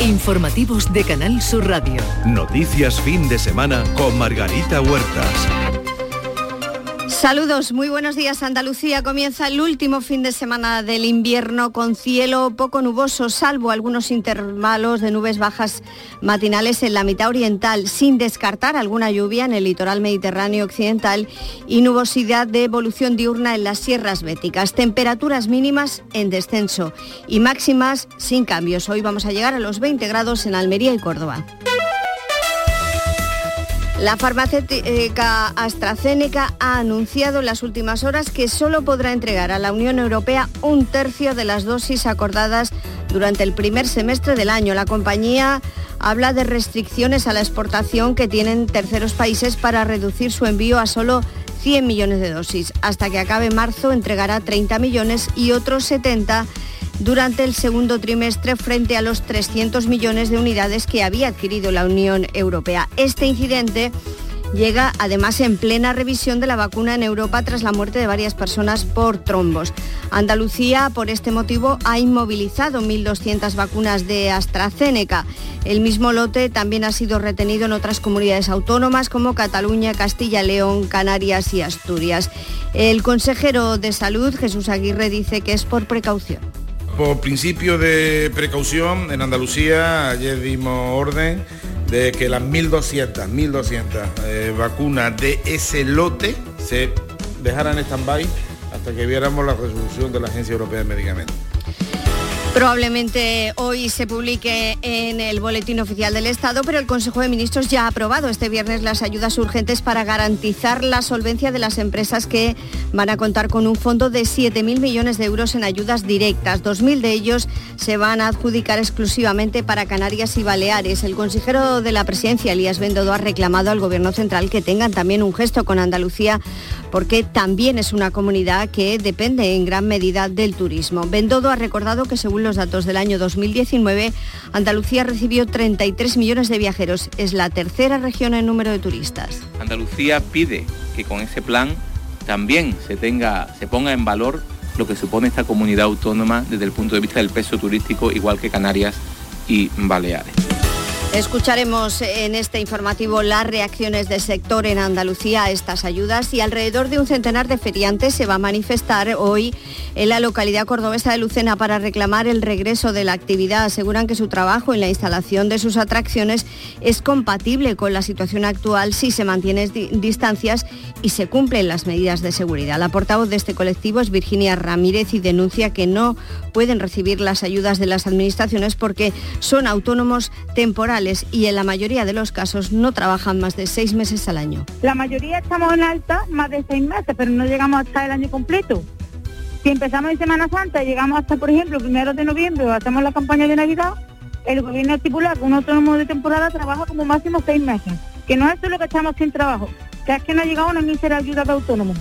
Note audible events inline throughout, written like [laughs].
Informativos de Canal Sur Radio. Noticias fin de semana con Margarita Huertas. Saludos, muy buenos días Andalucía. Comienza el último fin de semana del invierno con cielo poco nuboso, salvo algunos intervalos de nubes bajas matinales en la mitad oriental, sin descartar alguna lluvia en el litoral mediterráneo occidental y nubosidad de evolución diurna en las sierras béticas. Temperaturas mínimas en descenso y máximas sin cambios. Hoy vamos a llegar a los 20 grados en Almería y Córdoba. La farmacéutica AstraZeneca ha anunciado en las últimas horas que solo podrá entregar a la Unión Europea un tercio de las dosis acordadas durante el primer semestre del año. La compañía habla de restricciones a la exportación que tienen terceros países para reducir su envío a solo 100 millones de dosis. Hasta que acabe marzo entregará 30 millones y otros 70 durante el segundo trimestre frente a los 300 millones de unidades que había adquirido la Unión Europea. Este incidente llega además en plena revisión de la vacuna en Europa tras la muerte de varias personas por trombos. Andalucía, por este motivo, ha inmovilizado 1.200 vacunas de AstraZeneca. El mismo lote también ha sido retenido en otras comunidades autónomas como Cataluña, Castilla, León, Canarias y Asturias. El consejero de Salud, Jesús Aguirre, dice que es por precaución. Por principio de precaución, en Andalucía ayer dimos orden de que las 1.200, 1.200 eh, vacunas de ese lote se dejaran en stand-by hasta que viéramos la resolución de la Agencia Europea de Medicamentos. Probablemente hoy se publique en el Boletín Oficial del Estado, pero el Consejo de Ministros ya ha aprobado este viernes las ayudas urgentes para garantizar la solvencia de las empresas que van a contar con un fondo de 7.000 millones de euros en ayudas directas. 2.000 de ellos se van a adjudicar exclusivamente para Canarias y Baleares. El consejero de la presidencia, Elías Bendodo, ha reclamado al Gobierno central que tengan también un gesto con Andalucía porque también es una comunidad que depende en gran medida del turismo. Bendodo ha recordado que según los datos del año 2019, Andalucía recibió 33 millones de viajeros. Es la tercera región en número de turistas. Andalucía pide que con ese plan también se, tenga, se ponga en valor lo que supone esta comunidad autónoma desde el punto de vista del peso turístico, igual que Canarias y Baleares. Escucharemos en este informativo las reacciones del sector en Andalucía a estas ayudas y alrededor de un centenar de feriantes se va a manifestar hoy en la localidad cordobesa de Lucena para reclamar el regreso de la actividad. Aseguran que su trabajo en la instalación de sus atracciones es compatible con la situación actual si se mantienen distancias y se cumplen las medidas de seguridad. La portavoz de este colectivo es Virginia Ramírez y denuncia que no pueden recibir las ayudas de las administraciones porque son autónomos temporales y en la mayoría de los casos no trabajan más de seis meses al año. La mayoría estamos en alta más de seis meses, pero no llegamos hasta el año completo. Si empezamos en Semana Santa y llegamos hasta, por ejemplo, primero de noviembre o hacemos la campaña de Navidad, el gobierno estipula que un autónomo de temporada trabaja como máximo seis meses. Que no es solo que estamos sin trabajo, que es que no ha llegado una mísera ayuda de autónomo.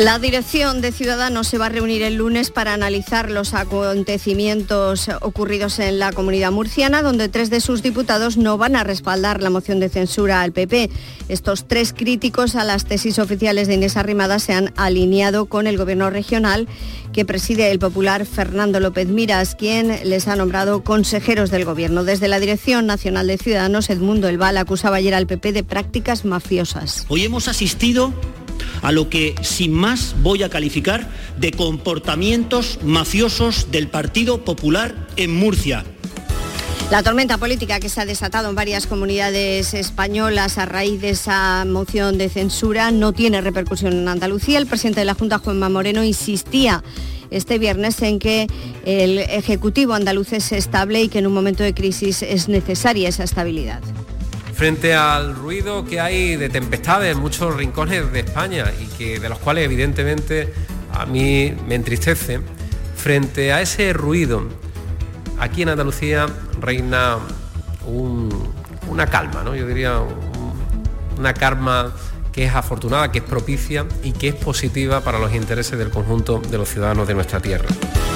La dirección de Ciudadanos se va a reunir el lunes para analizar los acontecimientos ocurridos en la comunidad murciana, donde tres de sus diputados no van a respaldar la moción de censura al PP. Estos tres críticos a las tesis oficiales de Inés Arrimada se han alineado con el gobierno regional que preside el popular Fernando López Miras, quien les ha nombrado consejeros del gobierno. Desde la Dirección Nacional de Ciudadanos, Edmundo Elval acusaba ayer al PP de prácticas mafiosas. Hoy hemos asistido a lo que sin más voy a calificar de comportamientos mafiosos del Partido Popular en Murcia. La tormenta política que se ha desatado en varias comunidades españolas a raíz de esa moción de censura no tiene repercusión en Andalucía. El presidente de la Junta, Juanma Moreno, insistía este viernes en que el Ejecutivo andaluz es estable y que en un momento de crisis es necesaria esa estabilidad frente al ruido que hay de tempestades en muchos rincones de España y que, de los cuales evidentemente a mí me entristece, frente a ese ruido, aquí en Andalucía reina una calma, ¿no? yo diría una calma que es afortunada, que es propicia y que es positiva para los intereses del conjunto de los ciudadanos de nuestra tierra.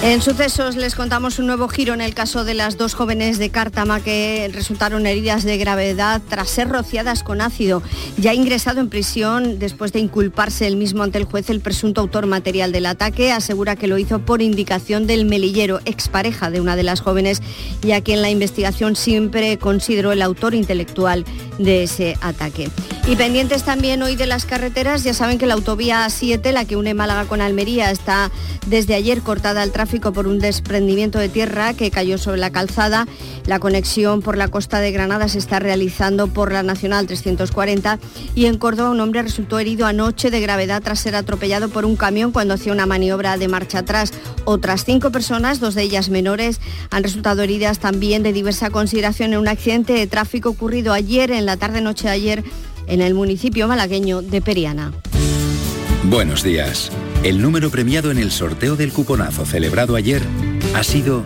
En sucesos les contamos un nuevo giro en el caso de las dos jóvenes de Cártama que resultaron heridas de gravedad tras ser rociadas con ácido. Ya ingresado en prisión después de inculparse el mismo ante el juez el presunto autor material del ataque. Asegura que lo hizo por indicación del melillero, expareja de una de las jóvenes y a quien la investigación siempre consideró el autor intelectual de ese ataque. Y pendientes también hoy de las carreteras, ya saben que la autovía 7, la que une Málaga con Almería, está desde ayer cortada al tráfico por un desprendimiento de tierra que cayó sobre la calzada. La conexión por la costa de Granada se está realizando por la Nacional 340 y en Córdoba un hombre resultó herido anoche de gravedad tras ser atropellado por un camión cuando hacía una maniobra de marcha atrás. Otras cinco personas, dos de ellas menores, han resultado heridas también de diversa consideración en un accidente de tráfico ocurrido ayer, en la tarde-noche de ayer, en el municipio malagueño de Periana. Buenos días. El número premiado en el sorteo del cuponazo celebrado ayer ha sido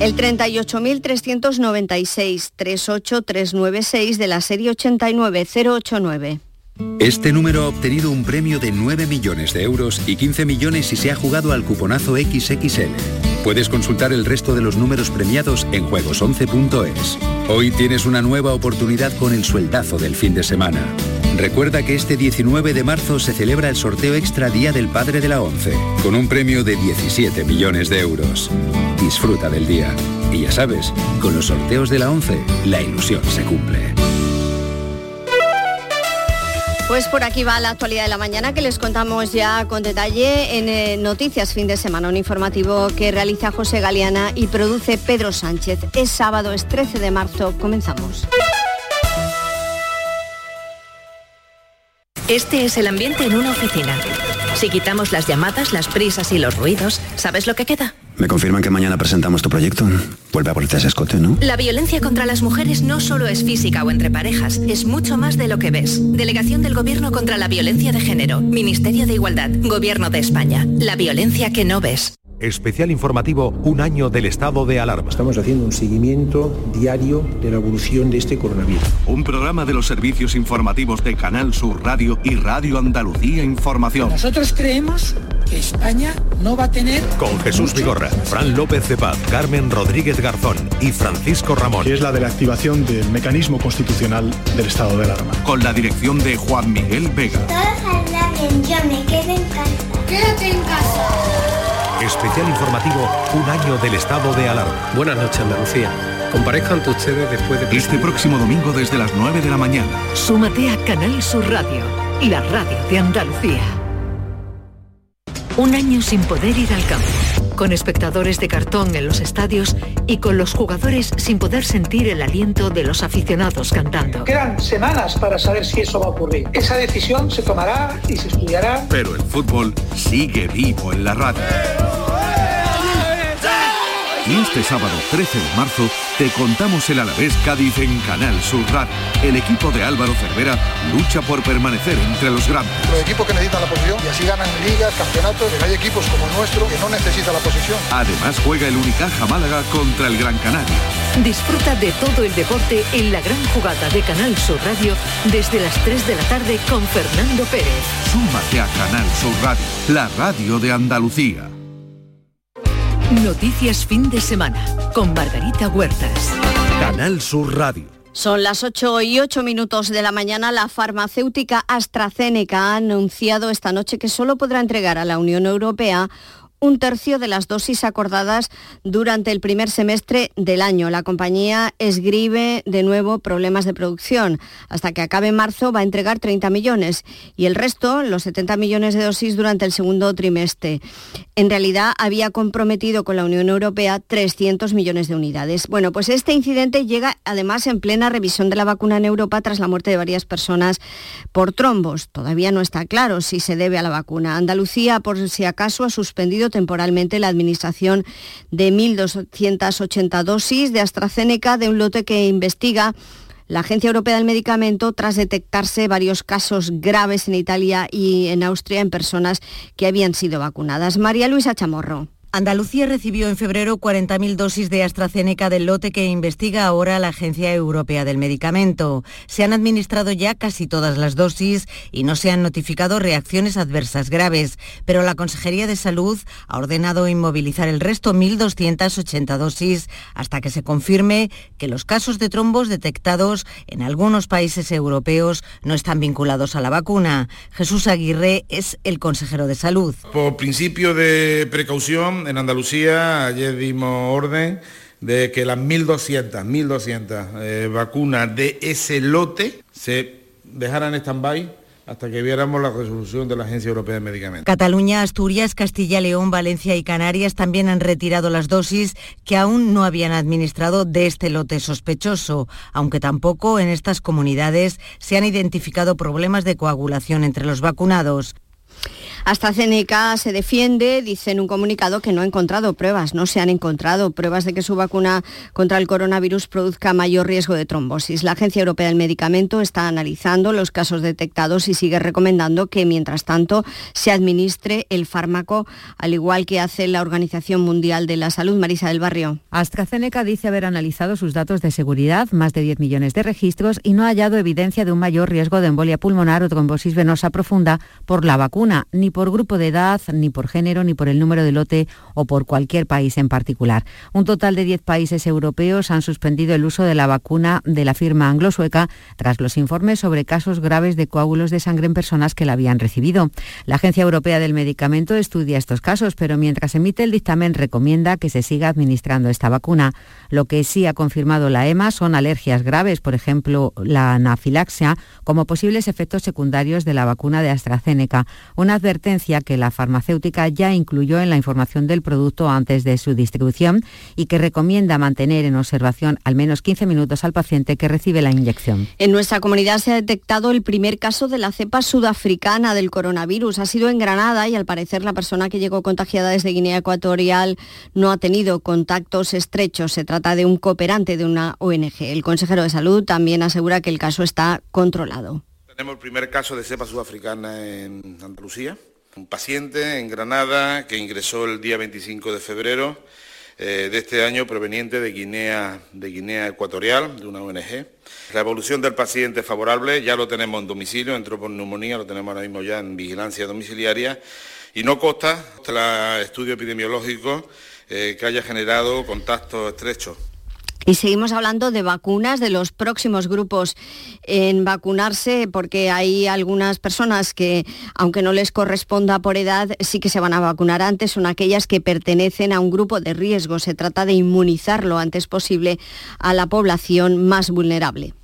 el 38.396 38396 de la serie 89089. Este número ha obtenido un premio de 9 millones de euros y 15 millones si se ha jugado al cuponazo XXL. Puedes consultar el resto de los números premiados en juegos11.es. Hoy tienes una nueva oportunidad con el sueldazo del fin de semana. Recuerda que este 19 de marzo se celebra el sorteo extra Día del Padre de la ONCE, con un premio de 17 millones de euros. Disfruta del día. Y ya sabes, con los sorteos de la ONCE, la ilusión se cumple. Pues por aquí va la actualidad de la mañana que les contamos ya con detalle en eh, Noticias Fin de Semana, un informativo que realiza José Galeana y produce Pedro Sánchez. Es sábado, es 13 de marzo. Comenzamos. Este es el ambiente en una oficina. Si quitamos las llamadas, las prisas y los ruidos, ¿sabes lo que queda? Me confirman que mañana presentamos tu proyecto. Vuelve a ponerte ese escote, ¿no? La violencia contra las mujeres no solo es física o entre parejas, es mucho más de lo que ves. Delegación del Gobierno contra la Violencia de Género, Ministerio de Igualdad, Gobierno de España. La violencia que no ves. Especial informativo Un año del estado de alarma. Estamos haciendo un seguimiento diario de la evolución de este coronavirus. Un programa de los servicios informativos de Canal Sur Radio y Radio Andalucía Información. Nosotros creemos que España no va a tener... Con Jesús Vigorra, Fran López de Paz, Carmen Rodríguez Garzón y Francisco Ramón. Que es la de la activación del mecanismo constitucional del estado de alarma. Con la dirección de Juan Miguel Vega. bien, yo me quedo en casa. Quédate en casa. Especial informativo Un año del estado de alarma. Buenas noches, Andalucía. Comparezco ante ustedes después de... Este próximo domingo desde las 9 de la mañana. Súmate a Canal Sur Radio, la radio de Andalucía. Un año sin poder ir al campo, con espectadores de cartón en los estadios y con los jugadores sin poder sentir el aliento de los aficionados cantando. Quedan semanas para saber si eso va a ocurrir. Esa decisión se tomará y se estudiará. Pero el fútbol sigue vivo en la radio. Y este sábado 13 de marzo te contamos el Alavés Cádiz en Canal Sur Radio. El equipo de Álvaro Cervera lucha por permanecer entre los grandes. Los equipos que necesitan la posición y así ganan ligas, campeonatos. Hay equipos como el nuestro que no necesitan la posición. Además juega el Unicaja Málaga contra el Gran Canaria. Disfruta de todo el deporte en la gran jugada de Canal Sur Radio desde las 3 de la tarde con Fernando Pérez. Súmate a Canal Sur Radio, la radio de Andalucía. Noticias fin de semana con Margarita Huertas. Canal Sur Radio. Son las 8 y 8 minutos de la mañana. La farmacéutica AstraZeneca ha anunciado esta noche que solo podrá entregar a la Unión Europea un tercio de las dosis acordadas durante el primer semestre del año. La compañía escribe de nuevo problemas de producción. Hasta que acabe marzo va a entregar 30 millones y el resto, los 70 millones de dosis durante el segundo trimestre. En realidad había comprometido con la Unión Europea 300 millones de unidades. Bueno, pues este incidente llega además en plena revisión de la vacuna en Europa tras la muerte de varias personas por trombos. Todavía no está claro si se debe a la vacuna. Andalucía, por si acaso, ha suspendido temporalmente la administración de 1.280 dosis de AstraZeneca de un lote que investiga la Agencia Europea del Medicamento tras detectarse varios casos graves en Italia y en Austria en personas que habían sido vacunadas. María Luisa Chamorro. Andalucía recibió en febrero 40.000 dosis de AstraZeneca del lote que investiga ahora la Agencia Europea del Medicamento. Se han administrado ya casi todas las dosis y no se han notificado reacciones adversas graves, pero la Consejería de Salud ha ordenado inmovilizar el resto 1.280 dosis hasta que se confirme que los casos de trombos detectados en algunos países europeos no están vinculados a la vacuna. Jesús Aguirre es el consejero de Salud. Por principio de precaución, en Andalucía ayer dimos orden de que las 1.200, 1.200 eh, vacunas de ese lote se dejaran en stand-by hasta que viéramos la resolución de la Agencia Europea de Medicamentos. Cataluña, Asturias, Castilla, León, Valencia y Canarias también han retirado las dosis que aún no habían administrado de este lote sospechoso, aunque tampoco en estas comunidades se han identificado problemas de coagulación entre los vacunados. AstraZeneca se defiende, dice en un comunicado que no ha encontrado pruebas, no se han encontrado pruebas de que su vacuna contra el coronavirus produzca mayor riesgo de trombosis. La Agencia Europea del Medicamento está analizando los casos detectados y sigue recomendando que, mientras tanto, se administre el fármaco, al igual que hace la Organización Mundial de la Salud. Marisa del Barrio. AstraZeneca dice haber analizado sus datos de seguridad, más de 10 millones de registros, y no ha hallado evidencia de un mayor riesgo de embolia pulmonar o trombosis venosa profunda por la vacuna, ni por grupo de edad, ni por género, ni por el número de lote o por cualquier país en particular. Un total de 10 países europeos han suspendido el uso de la vacuna de la firma anglo-sueca tras los informes sobre casos graves de coágulos de sangre en personas que la habían recibido. La Agencia Europea del Medicamento estudia estos casos, pero mientras emite el dictamen recomienda que se siga administrando esta vacuna. Lo que sí ha confirmado la EMA son alergias graves, por ejemplo, la anafilaxia, como posibles efectos secundarios de la vacuna de AstraZeneca. Una advertencia que la farmacéutica ya incluyó en la información del producto antes de su distribución y que recomienda mantener en observación al menos 15 minutos al paciente que recibe la inyección. En nuestra comunidad se ha detectado el primer caso de la cepa sudafricana del coronavirus. Ha sido en Granada y al parecer la persona que llegó contagiada desde Guinea Ecuatorial no ha tenido contactos estrechos. Se trata de un cooperante de una ONG. El consejero de salud también asegura que el caso está controlado. Tenemos el primer caso de cepa sudafricana en Andalucía un paciente en Granada que ingresó el día 25 de febrero eh, de este año proveniente de Guinea, de Guinea Ecuatorial, de una ONG. La evolución del paciente es favorable, ya lo tenemos en domicilio, entró por neumonía, lo tenemos ahora mismo ya en vigilancia domiciliaria y no consta el estudio epidemiológico eh, que haya generado contactos estrechos. Y seguimos hablando de vacunas, de los próximos grupos en vacunarse, porque hay algunas personas que, aunque no les corresponda por edad, sí que se van a vacunar antes. Son aquellas que pertenecen a un grupo de riesgo. Se trata de inmunizar lo antes posible a la población más vulnerable.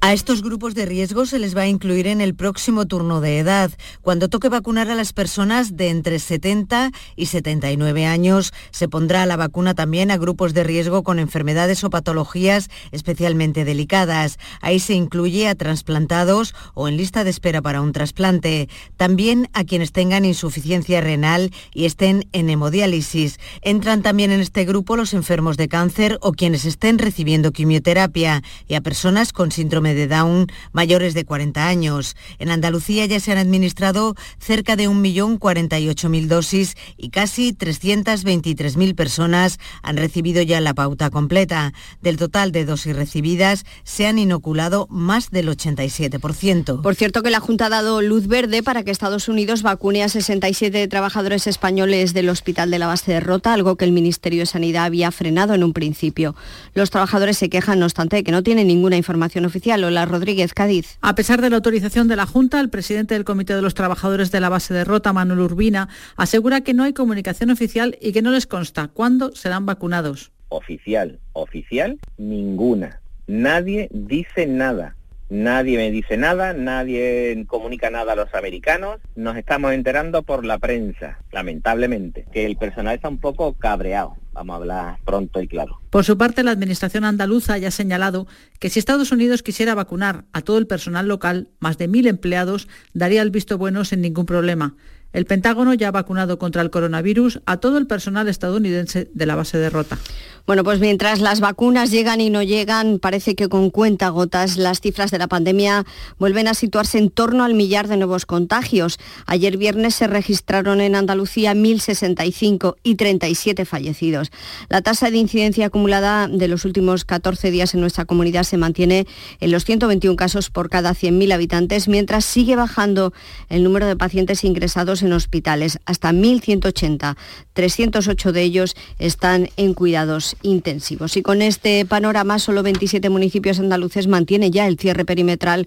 A estos grupos de riesgo se les va a incluir en el próximo turno de edad. Cuando toque vacunar a las personas de entre 70 y 79 años, se pondrá la vacuna también a grupos de riesgo con enfermedades o patologías especialmente delicadas. Ahí se incluye a trasplantados o en lista de espera para un trasplante. También a quienes tengan insuficiencia renal y estén en hemodiálisis. Entran también en este grupo los enfermos de cáncer o quienes estén recibiendo quimioterapia y a personas con síndrome de Down mayores de 40 años. En Andalucía ya se han administrado cerca de 1.048.000 dosis y casi 323.000 personas han recibido ya la pauta completa. Del total de dosis recibidas se han inoculado más del 87%. Por cierto que la Junta ha dado luz verde para que Estados Unidos vacune a 67 trabajadores españoles del Hospital de la Base de Rota, algo que el Ministerio de Sanidad había frenado en un principio. Los trabajadores se quejan, no obstante, de que no tienen ninguna información oficial Lola Rodríguez, Cádiz. A pesar de la autorización de la Junta, el presidente del Comité de los Trabajadores de la Base de Rota, Manuel Urbina, asegura que no hay comunicación oficial y que no les consta cuándo serán vacunados. Oficial, oficial, ninguna. Nadie dice nada. Nadie me dice nada, nadie comunica nada a los americanos. Nos estamos enterando por la prensa, lamentablemente, que el personal está un poco cabreado. Vamos a hablar pronto y claro. Por su parte, la Administración andaluza ya ha señalado que si Estados Unidos quisiera vacunar a todo el personal local, más de mil empleados, daría el visto bueno sin ningún problema. El Pentágono ya ha vacunado contra el coronavirus a todo el personal estadounidense de la base de Rota. Bueno, pues mientras las vacunas llegan y no llegan, parece que con cuenta gotas las cifras de la pandemia vuelven a situarse en torno al millar de nuevos contagios. Ayer viernes se registraron en Andalucía 1.065 y 37 fallecidos. La tasa de incidencia acumulada de los últimos 14 días en nuestra comunidad se mantiene en los 121 casos por cada 100.000 habitantes, mientras sigue bajando el número de pacientes ingresados en hospitales hasta 1.180. 308 de ellos están en cuidados intensivos. Y con este panorama, solo 27 municipios andaluces mantienen ya el cierre perimetral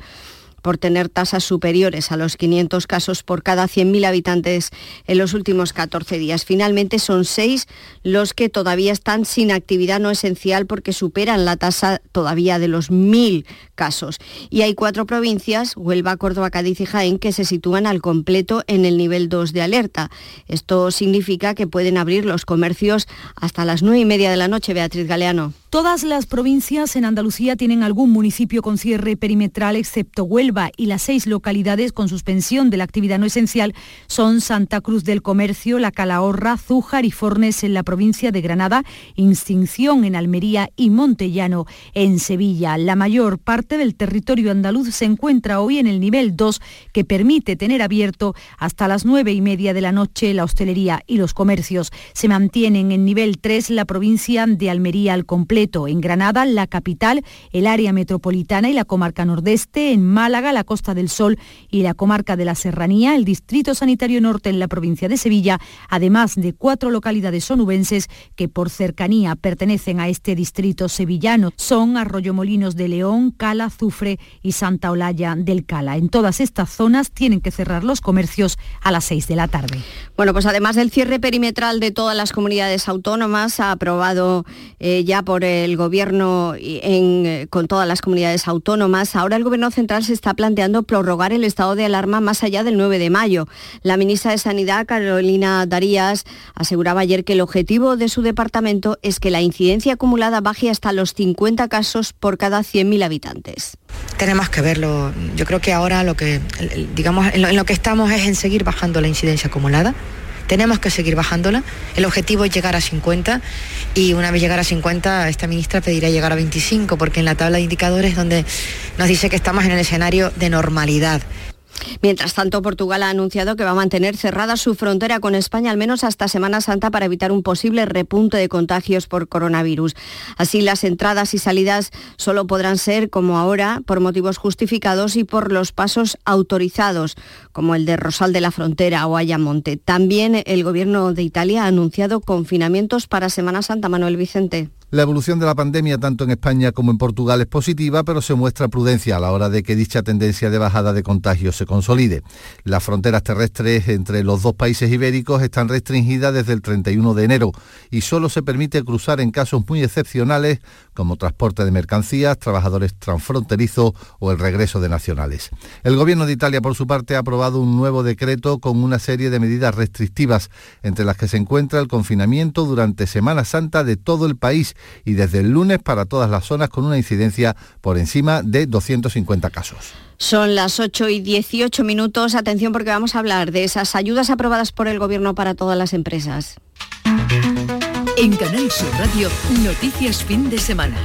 por tener tasas superiores a los 500 casos por cada 100.000 habitantes en los últimos 14 días. Finalmente son seis los que todavía están sin actividad no esencial porque superan la tasa todavía de los 1.000 casos. Y hay cuatro provincias, Huelva, Córdoba, Cádiz y Jaén, que se sitúan al completo en el nivel 2 de alerta. Esto significa que pueden abrir los comercios hasta las 9 y media de la noche, Beatriz Galeano. Todas las provincias en Andalucía tienen algún municipio con cierre perimetral, excepto Huelva, y las seis localidades con suspensión de la actividad no esencial son Santa Cruz del Comercio, La Calahorra, Zújar y Fornes en la provincia de Granada, Instinción en Almería y Montellano en Sevilla. La mayor parte del territorio andaluz se encuentra hoy en el nivel 2, que permite tener abierto hasta las nueve y media de la noche la hostelería y los comercios. Se mantienen en nivel 3 la provincia de Almería al completo en Granada, la capital, el área metropolitana y la comarca nordeste, en Málaga, la Costa del Sol y la comarca de la Serranía, el Distrito Sanitario Norte en la provincia de Sevilla, además de cuatro localidades sonubenses que por cercanía pertenecen a este distrito sevillano. Son Arroyomolinos de León, Cala, Zufre y Santa Olalla del Cala. En todas estas zonas tienen que cerrar los comercios a las seis de la tarde. Bueno, pues además del cierre perimetral de todas las comunidades autónomas, ha aprobado eh, ya por el Gobierno eh, con todas las comunidades autónomas, ahora el Gobierno central se está planteando prorrogar el estado de alarma más allá del 9 de mayo. La ministra de Sanidad, Carolina Darías, aseguraba ayer que el objetivo de su departamento es que la incidencia acumulada baje hasta los 50 casos por cada 100.000 habitantes. Tenemos que verlo. Yo creo que ahora lo que, digamos, en lo que estamos es en seguir bajando la incidencia acumulada tenemos que seguir bajándola. El objetivo es llegar a 50 y una vez llegar a 50, esta ministra pedirá llegar a 25 porque en la tabla de indicadores donde nos dice que estamos en el escenario de normalidad. Mientras tanto, Portugal ha anunciado que va a mantener cerrada su frontera con España al menos hasta Semana Santa para evitar un posible repunte de contagios por coronavirus. Así, las entradas y salidas solo podrán ser, como ahora, por motivos justificados y por los pasos autorizados, como el de Rosal de la Frontera o Ayamonte. También el Gobierno de Italia ha anunciado confinamientos para Semana Santa. Manuel Vicente. La evolución de la pandemia tanto en España como en Portugal es positiva, pero se muestra prudencia a la hora de que dicha tendencia de bajada de contagios se consolide. Las fronteras terrestres entre los dos países ibéricos están restringidas desde el 31 de enero y solo se permite cruzar en casos muy excepcionales como transporte de mercancías, trabajadores transfronterizos o el regreso de nacionales. El Gobierno de Italia, por su parte, ha aprobado un nuevo decreto con una serie de medidas restrictivas, entre las que se encuentra el confinamiento durante Semana Santa de todo el país y desde el lunes para todas las zonas con una incidencia por encima de 250 casos. Son las 8 y 18 minutos. Atención porque vamos a hablar de esas ayudas aprobadas por el Gobierno para todas las empresas. En Canal Sur Radio, Noticias Fin de Semana.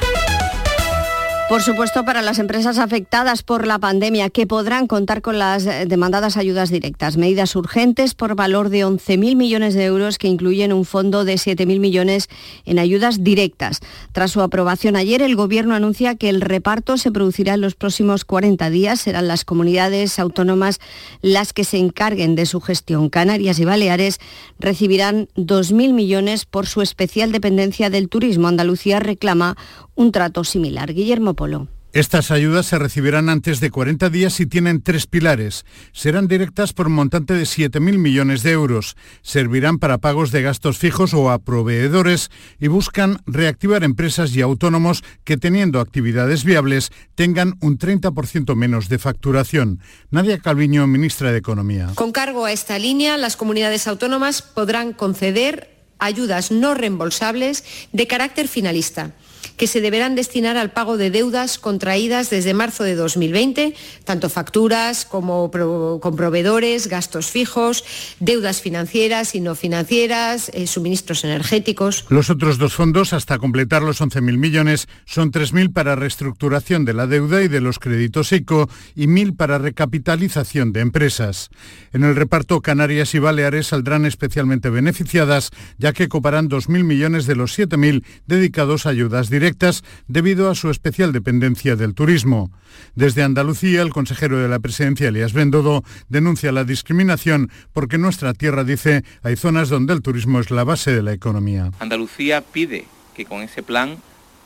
Por supuesto, para las empresas afectadas por la pandemia que podrán contar con las eh, demandadas ayudas directas. Medidas urgentes por valor de 11.000 millones de euros que incluyen un fondo de 7.000 millones en ayudas directas. Tras su aprobación ayer, el Gobierno anuncia que el reparto se producirá en los próximos 40 días. Serán las comunidades autónomas las que se encarguen de su gestión. Canarias y Baleares recibirán 2.000 millones por su especial dependencia del turismo. Andalucía reclama un trato similar. Guillermo Polo. Estas ayudas se recibirán antes de 40 días y tienen tres pilares. Serán directas por un montante de 7.000 millones de euros. Servirán para pagos de gastos fijos o a proveedores y buscan reactivar empresas y autónomos que teniendo actividades viables tengan un 30% menos de facturación. Nadia Calviño, ministra de Economía. Con cargo a esta línea, las comunidades autónomas podrán conceder ayudas no reembolsables de carácter finalista que se deberán destinar al pago de deudas contraídas desde marzo de 2020, tanto facturas como con proveedores, gastos fijos, deudas financieras y no financieras, eh, suministros energéticos. Los otros dos fondos, hasta completar los 11.000 millones, son 3.000 para reestructuración de la deuda y de los créditos ICO y 1.000 para recapitalización de empresas. En el reparto, Canarias y Baleares saldrán especialmente beneficiadas, ya que coparán 2.000 millones de los 7.000 dedicados a ayudas directas debido a su especial dependencia del turismo. Desde Andalucía, el consejero de la presidencia, Elías Bendodo, denuncia la discriminación porque nuestra tierra, dice, hay zonas donde el turismo es la base de la economía. Andalucía pide que con ese plan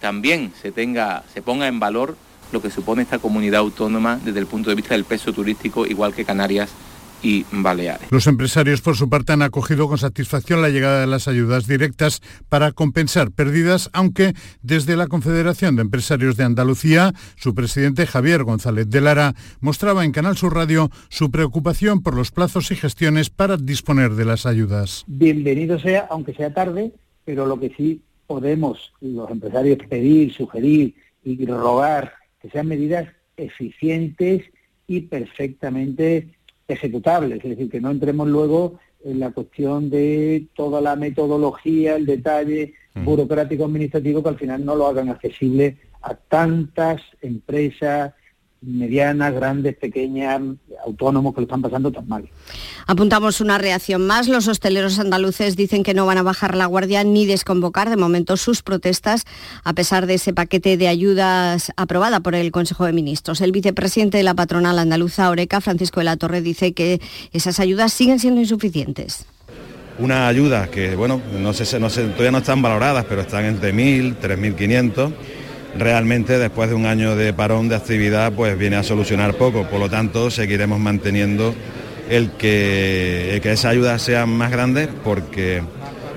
también se ponga en valor lo que supone esta comunidad autónoma desde el punto de vista del peso turístico, igual que Canarias y Baleares. Los empresarios, por su parte, han acogido con satisfacción la llegada de las ayudas directas para compensar pérdidas, aunque desde la Confederación de Empresarios de Andalucía, su presidente Javier González de Lara mostraba en Canal Sur Radio su preocupación por los plazos y gestiones para disponer de las ayudas. Bienvenido sea, aunque sea tarde, pero lo que sí podemos los empresarios pedir, sugerir y rogar que sean medidas eficientes y perfectamente ejecutables, es decir, que no entremos luego en la cuestión de toda la metodología, el detalle burocrático administrativo que al final no lo hagan accesible a tantas empresas, medianas, grandes, pequeñas, autónomos que lo están pasando tan mal. Apuntamos una reacción más. Los hosteleros andaluces dicen que no van a bajar la guardia ni desconvocar de momento sus protestas a pesar de ese paquete de ayudas aprobada por el Consejo de Ministros. El vicepresidente de la patronal andaluza, Oreca, Francisco de la Torre, dice que esas ayudas siguen siendo insuficientes una ayuda que, bueno, no sé, no sé, todavía no están valoradas, pero están entre 1.000, 3.500 realmente después de un año de parón de actividad pues viene a solucionar poco, por lo tanto seguiremos manteniendo el que, el que esas ayudas sean más grandes porque,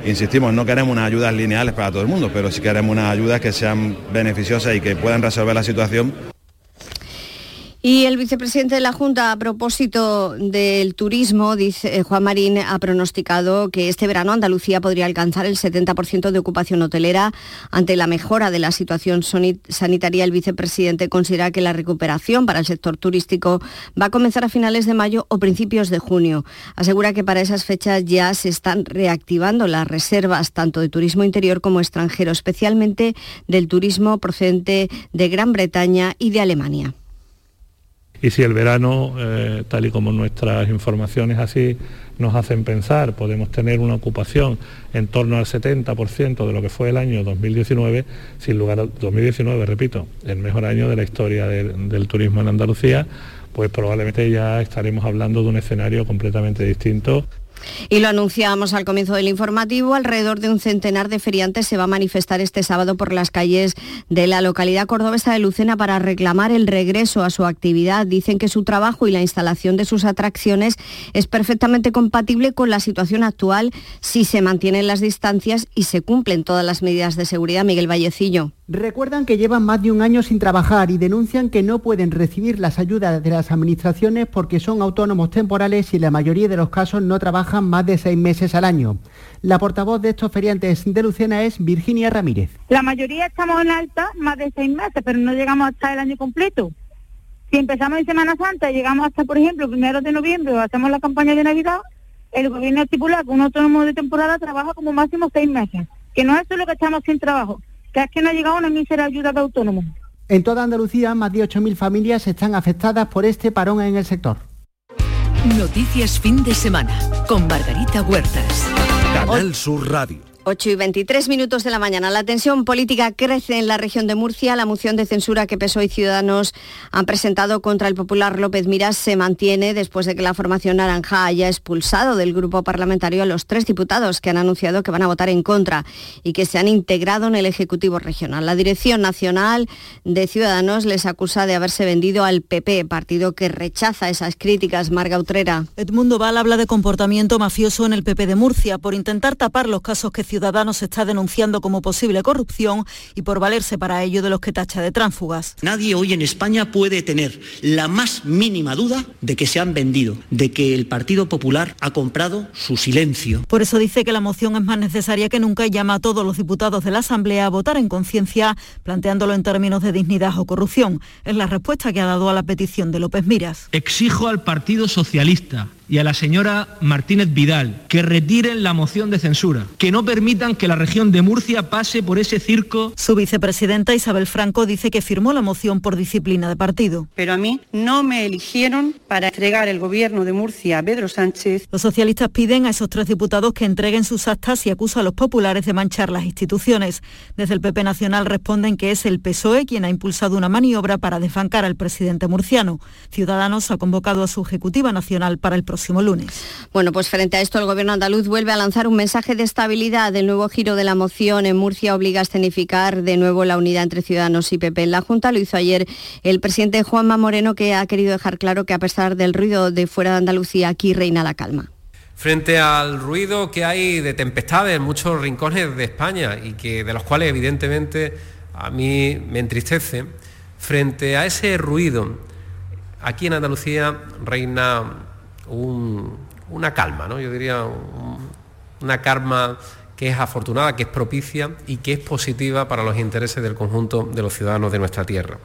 insistimos, no queremos unas ayudas lineales para todo el mundo, pero sí queremos unas ayudas que sean beneficiosas y que puedan resolver la situación y el vicepresidente de la Junta, a propósito del turismo, dice eh, Juan Marín, ha pronosticado que este verano Andalucía podría alcanzar el 70% de ocupación hotelera. Ante la mejora de la situación sanitaria, el vicepresidente considera que la recuperación para el sector turístico va a comenzar a finales de mayo o principios de junio. Asegura que para esas fechas ya se están reactivando las reservas tanto de turismo interior como extranjero, especialmente del turismo procedente de Gran Bretaña y de Alemania y si el verano, eh, tal y como nuestras informaciones así nos hacen pensar, podemos tener una ocupación en torno al 70% de lo que fue el año 2019, sin lugar a 2019, repito, el mejor año de la historia del turismo en Andalucía, pues probablemente ya estaremos hablando de un escenario completamente distinto. Y lo anunciábamos al comienzo del informativo, alrededor de un centenar de feriantes se va a manifestar este sábado por las calles de la localidad cordobesa de Lucena para reclamar el regreso a su actividad. Dicen que su trabajo y la instalación de sus atracciones es perfectamente compatible con la situación actual si se mantienen las distancias y se cumplen todas las medidas de seguridad. Miguel Vallecillo. Recuerdan que llevan más de un año sin trabajar y denuncian que no pueden recibir las ayudas de las administraciones porque son autónomos temporales y la mayoría de los casos no trabajan más de seis meses al año. La portavoz de estos feriantes de Lucena es Virginia Ramírez. La mayoría estamos en alta más de seis meses, pero no llegamos hasta el año completo. Si empezamos en Semana Santa y llegamos hasta, por ejemplo, primero de noviembre o hacemos la campaña de Navidad, el gobierno estipula que un autónomo de temporada trabaja como máximo seis meses, que no es solo que estamos sin trabajo, que es que no ha llegado una mísera ayuda de autónomos. En toda Andalucía, más de 8.000 familias están afectadas por este parón en el sector. Noticias fin de semana con Margarita Huertas. Canal Sur Radio. 8 y 23 minutos de la mañana. La tensión política crece en la región de Murcia. La moción de censura que PSOE y Ciudadanos han presentado contra el popular López Miras se mantiene después de que la formación naranja haya expulsado del grupo parlamentario a los tres diputados que han anunciado que van a votar en contra y que se han integrado en el Ejecutivo Regional. La Dirección Nacional de Ciudadanos les acusa de haberse vendido al PP, partido que rechaza esas críticas. Marga Utrera. Edmundo Val habla de comportamiento mafioso en el PP de Murcia por intentar tapar los casos que Ciudadanos está denunciando como posible corrupción y por valerse para ello de los que tacha de tránsfugas. Nadie hoy en España puede tener la más mínima duda de que se han vendido, de que el Partido Popular ha comprado su silencio. Por eso dice que la moción es más necesaria que nunca y llama a todos los diputados de la Asamblea a votar en conciencia, planteándolo en términos de dignidad o corrupción. Es la respuesta que ha dado a la petición de López Miras. Exijo al Partido Socialista y a la señora Martínez Vidal que retiren la moción de censura, que no permitan que la región de Murcia pase por ese circo. Su vicepresidenta Isabel Franco dice que firmó la moción por disciplina de partido. Pero a mí no me eligieron para entregar el gobierno de Murcia a Pedro Sánchez. Los socialistas piden a esos tres diputados que entreguen sus actas y acusan a los populares de manchar las instituciones. Desde el PP Nacional responden que es el PSOE quien ha impulsado una maniobra para desbancar al presidente murciano. Ciudadanos ha convocado a su Ejecutiva Nacional para el próximo lunes. Bueno, pues frente a esto el gobierno andaluz vuelve a lanzar un mensaje de estabilidad. El nuevo giro de la moción en Murcia obliga a escenificar de nuevo la unidad entre Ciudadanos y PP. En la Junta lo hizo ayer el presidente Juanma Moreno que ha querido dejar claro que a pesar del ruido de fuera de Andalucía aquí reina la calma frente al ruido que hay de tempestades en muchos rincones de España y que de los cuales evidentemente a mí me entristece, frente a ese ruido, aquí en Andalucía reina una calma, ¿no? yo diría una calma que es afortunada, que es propicia y que es positiva para los intereses del conjunto de los ciudadanos de nuestra tierra.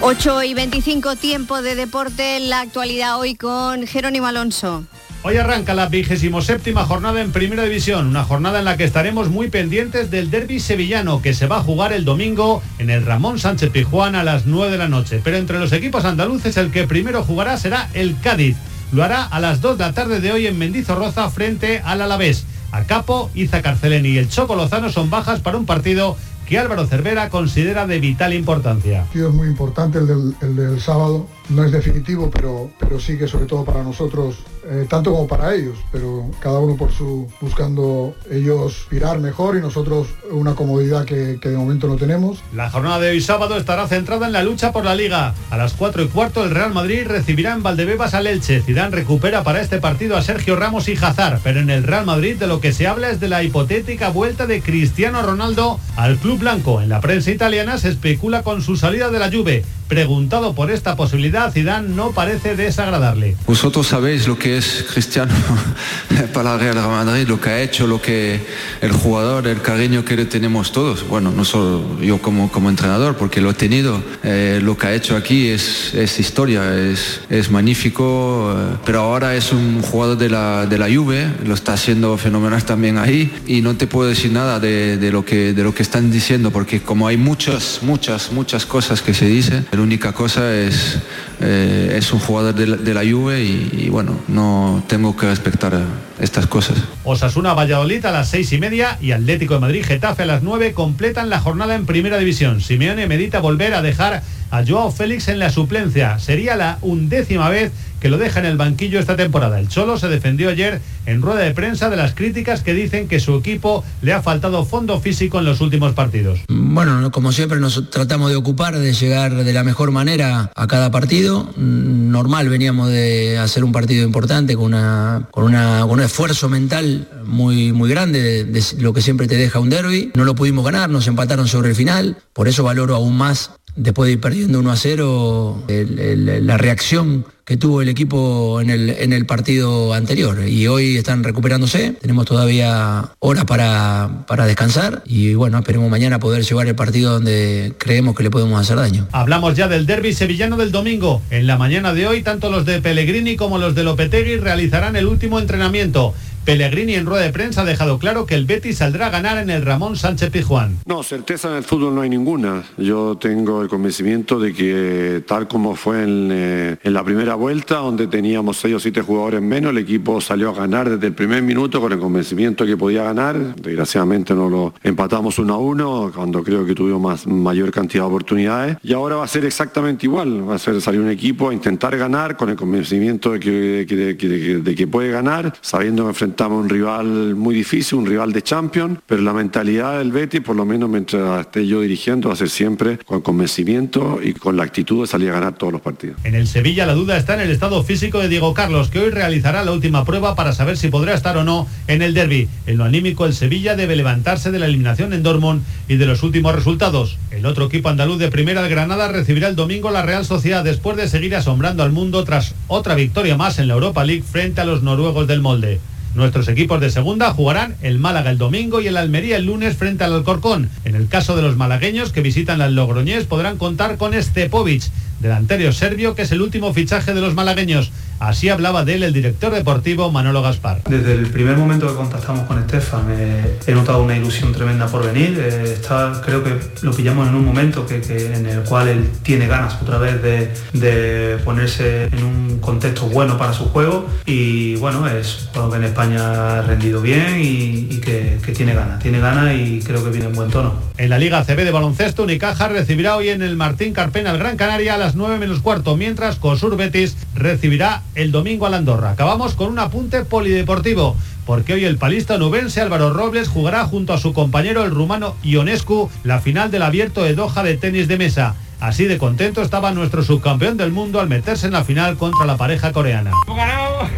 8 y 25 tiempo de deporte en la actualidad hoy con Jerónimo Alonso. Hoy arranca la vigésimo séptima jornada en Primera División, una jornada en la que estaremos muy pendientes del derby sevillano que se va a jugar el domingo en el Ramón Sánchez Pijuán a las 9 de la noche. Pero entre los equipos andaluces el que primero jugará será el Cádiz. Lo hará a las 2 de la tarde de hoy en Mendizorroza frente al Alavés. A Capo, Iza Carceleni y el Choco Lozano son bajas para un partido que Álvaro Cervera considera de vital importancia. es muy importante el del sábado, no es definitivo, pero, pero sí que sobre todo para nosotros eh, tanto como para ellos, pero cada uno por su buscando ellos pirar mejor y nosotros una comodidad que, que, de momento no tenemos. La jornada de hoy sábado estará centrada en la lucha por la liga. A las 4 y cuarto el Real Madrid recibirá en Valdebebas al Elche. Zidane recupera para este partido a Sergio Ramos y Hazard, pero en el Real Madrid de lo que se habla es de la hipotética vuelta de Cristiano Ronaldo al club blanco. En la prensa italiana se especula con su salida de la Juve. Preguntado por esta posibilidad, Zidane no parece desagradarle. Vosotros sabéis lo que es Cristiano [laughs] para el Real Madrid, lo que ha hecho, lo que el jugador, el cariño que le tenemos todos. Bueno, no solo yo como, como entrenador, porque lo he tenido. Eh, lo que ha hecho aquí es, es historia, es, es magnífico, eh, pero ahora es un jugador de la, de la Juve, lo está haciendo fenomenal también ahí y no te puedo decir nada de, lo, que, de lo que están diciendo, porque como hay muchas, muchas, muchas cosas que se dicen, la única cosa es, eh, es un jugador de la, de Juve y, y, bueno, no tengo que respetar estas cosas. Osasuna Valladolid a las seis y media y Atlético de Madrid Getafe a las nueve completan la jornada en primera división. Simeone medita volver a dejar a Joao Félix en la suplencia. Sería la undécima vez que lo deja en el banquillo esta temporada. El Cholo se defendió ayer en rueda de prensa de las críticas que dicen que su equipo le ha faltado fondo físico en los últimos partidos. Bueno, como siempre nos tratamos de ocupar de llegar de la mejor manera a cada partido. Normal, veníamos de hacer un partido importante con, una, con, un esfuerzo mental muy, muy grande de, lo que siempre te deja un derby. No lo pudimos ganar, nos empataron sobre el final. Por eso valoro aún más después de ir perdiendo 1 a 0, el, el, la reacción que tuvo el equipo en el, en el partido anterior. Y hoy están recuperándose, tenemos todavía horas para, para descansar y bueno, esperemos mañana poder llevar el partido donde creemos que le podemos hacer daño. Hablamos ya del derby sevillano del domingo. En la mañana de hoy, tanto los de Pellegrini como los de Lopetegui realizarán el último entrenamiento. Pellegrini en rueda de prensa ha dejado claro que el Betis saldrá a ganar en el Ramón Sánchez Pijuán. No, certeza en el fútbol no hay ninguna. Yo tengo el convencimiento de que tal como fue en, eh, la primera vuelta, donde teníamos seis o siete jugadores menos, el equipo salió a ganar desde el primer minuto con el convencimiento que podía ganar. Desgraciadamente no lo empatamos uno a uno, cuando creo que tuvimos más, mayor cantidad de oportunidades. Y ahora va a ser exactamente igual. Va a ser salir un equipo a intentar ganar con el convencimiento de que, de que puede ganar, sabiendo enfrentar enfrentamos un rival muy difícil, un rival de Champions, pero la mentalidad del Betis, por lo menos mientras esté yo dirigiendo, va siempre con convencimiento y con la actitud de salir a ganar todos los partidos. En el Sevilla la duda está en el estado físico de Diego Carlos, que hoy realizará la última prueba para saber si podrá estar o no en el derby. En lo anímico, el Sevilla debe levantarse de la eliminación en Dortmund y de los últimos resultados. El otro equipo andaluz de primera, el Granada, recibirá el domingo la Real Sociedad después de seguir asombrando al mundo tras otra victoria más en la Europa League frente a los noruegos del molde. Nuestros equipos de segunda jugarán el Málaga el domingo y el Almería el lunes frente al Alcorcón. En el caso de los malagueños que visitan al Logroñés podrán contar con Stepovic, delantero serbio que es el último fichaje de los malagueños. Así hablaba de él el director deportivo Manolo Gaspar. Desde el primer momento que contactamos con Estefan eh, he notado una ilusión tremenda por venir. Eh, creo que lo pillamos en un momento que, en el cual él tiene ganas otra vez de, ponerse en un contexto bueno para su juego y bueno, es juego que en España ha rendido bien y, que, tiene ganas. Tiene ganas y creo que viene en buen tono. En la Liga CB de baloncesto, Unicaja recibirá hoy en el Martín Carpena al Gran Canaria a las 9 menos cuarto, mientras Cosur Betis recibirá el domingo al Andorra. Acabamos con un apunte polideportivo, porque hoy el palista nubense Álvaro Robles jugará junto a su compañero el rumano Ionescu la final del abierto de Doha de tenis de mesa. Así de contento estaba nuestro subcampeón del mundo al meterse en la final contra la pareja coreana. [laughs] Hemos ganado,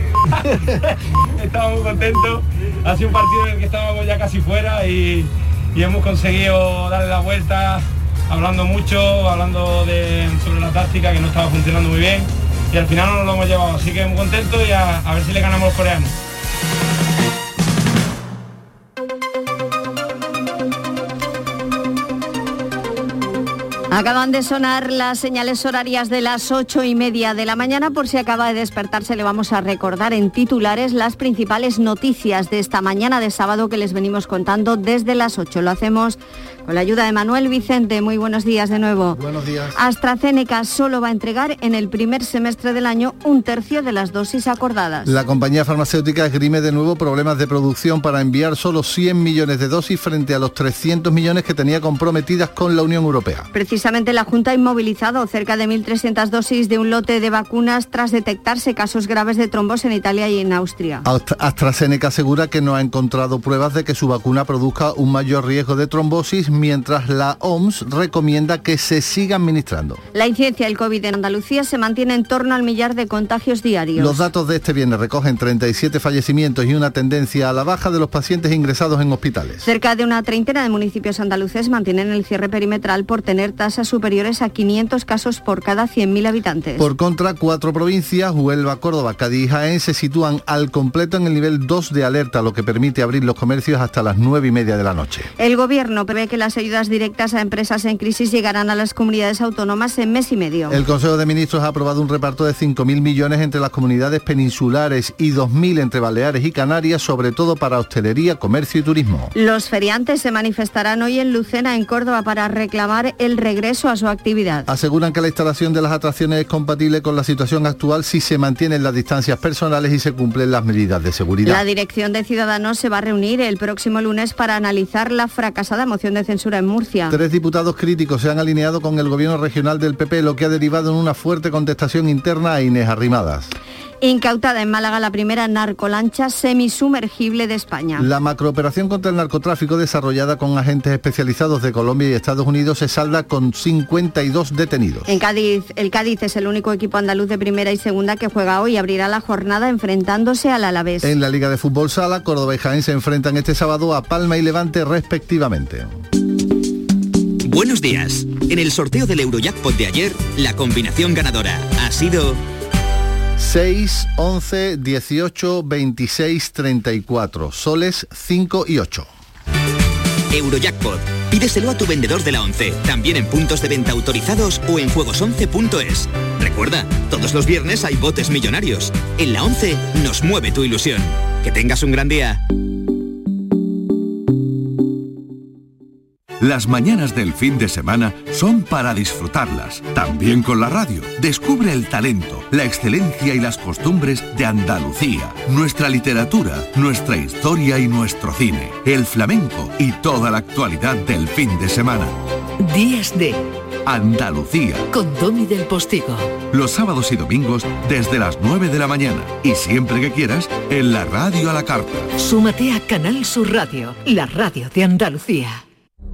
[laughs] estamos muy contentos. Ha sido un partido en el que estábamos ya casi fuera y hemos conseguido darle la vuelta, hablando mucho, hablando de, sobre la táctica que no estaba funcionando muy bien y al final no nos lo hemos llevado. Así que muy contento y a, a ver si le ganamos los coreanos. Acaban de sonar las señales horarias de las ocho y media de la mañana. Por si acaba de despertarse, le vamos a recordar en titulares las principales noticias de esta mañana de sábado que les venimos contando desde las 8. Lo hacemos con la ayuda de Manuel Vicente, muy buenos días de nuevo. Buenos días. AstraZeneca solo va a entregar en el primer semestre del año un tercio de las dosis acordadas. La compañía farmacéutica esgrime de nuevo problemas de producción para enviar solo 100 millones de dosis frente a los 300 millones que tenía comprometidas con la Unión Europea. Precisamente la Junta ha inmovilizado cerca de 1.300 dosis de un lote de vacunas tras detectarse casos graves de trombos en Italia y en Austria. AstraZeneca asegura que no ha encontrado pruebas de que su vacuna produzca un mayor riesgo de trombosis mientras la OMS recomienda que se siga administrando. La incidencia del COVID en Andalucía se mantiene en torno al millar de contagios diarios. Los datos de este viernes recogen 37 fallecimientos y una tendencia a la baja de los pacientes ingresados en hospitales. Cerca de una treintena de municipios andaluces mantienen el cierre perimetral por tener tasas superiores a 500 casos por cada 100.000 habitantes. Por contra, cuatro provincias, Huelva, Córdoba, Cádiz y Jaén, se sitúan al completo en el nivel 2 de alerta, lo que permite abrir los comercios hasta las 9 y media de la noche. El gobierno prevé que la las ayudas directas a empresas en crisis llegarán a las comunidades autónomas en mes y medio. El Consejo de Ministros ha aprobado un reparto de 5.000 millones entre las comunidades peninsulares y 2.000 entre Baleares y Canarias, sobre todo para hostelería, comercio y turismo. Los feriantes se manifestarán hoy en Lucena, en Córdoba, para reclamar el regreso a su actividad. Aseguran que la instalación de las atracciones es compatible con la situación actual si se mantienen las distancias personales y se cumplen las medidas de seguridad. La Dirección de Ciudadanos se va a reunir el próximo lunes para analizar la fracasada moción de en Murcia. Tres diputados críticos se han alineado con el gobierno regional del PP, lo que ha derivado en una fuerte contestación interna a Inés Arrimadas. Incautada en Málaga la primera narcolancha semisumergible de España. La macrooperación contra el narcotráfico desarrollada con agentes especializados de Colombia y Estados Unidos se salda con 52 detenidos. En Cádiz, el Cádiz es el único equipo andaluz de primera y segunda que juega hoy y abrirá la jornada enfrentándose al Alavés. En la Liga de Fútbol Sala, Córdoba y Jaén se enfrentan este sábado a Palma y Levante respectivamente. Buenos días. En el sorteo del Eurojackpot de ayer, la combinación ganadora ha sido 6, 11, 18, 26, 34. Soles 5 y 8. Eurojackpot. Pídeselo a tu vendedor de la 11, también en puntos de venta autorizados o en juegos11.es. Recuerda, todos los viernes hay botes millonarios. En la 11 nos mueve tu ilusión. Que tengas un gran día. Las mañanas del fin de semana son para disfrutarlas, también con la radio. Descubre el talento, la excelencia y las costumbres de Andalucía, nuestra literatura, nuestra historia y nuestro cine, el flamenco y toda la actualidad del fin de semana. Días de Andalucía. Con Domi del Postigo. Los sábados y domingos desde las 9 de la mañana y siempre que quieras en la radio a la carta. Súmate a Canal Sur Radio, la radio de Andalucía.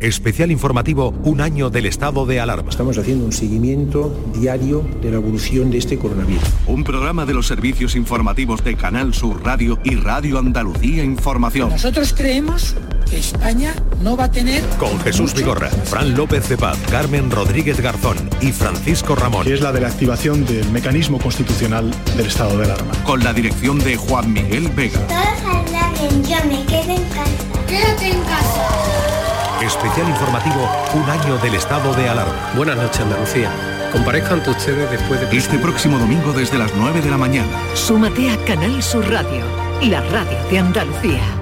Especial informativo Un año del estado de alarma. Estamos haciendo un seguimiento diario de la evolución de este coronavirus. Un programa de los servicios informativos de Canal Sur Radio y Radio Andalucía Información. Nosotros creemos que España no va a tener... Con Jesús Vigorra, Fran López de Paz, Carmen Rodríguez Garzón y Francisco Ramón. Que es la de la activación del mecanismo constitucional del estado de alarma. Con la dirección de Juan Miguel Vega. Todos hablan yo me quedo en casa. Quédate en casa. Especial informativo Un año del estado de alarma. Buenas noches Andalucía. Comparezcan ante ustedes después de... Este próximo domingo desde las 9 de la mañana. Súmate a Canal Sur Radio, la radio de Andalucía.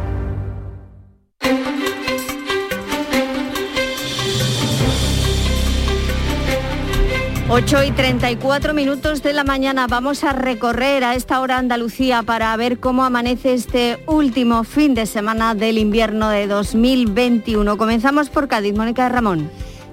8 y 34 minutos de la mañana vamos a recorrer a esta hora Andalucía para ver cómo amanece este último fin de semana del invierno de 2021. Comenzamos por Cádiz, Mónica de Ramón.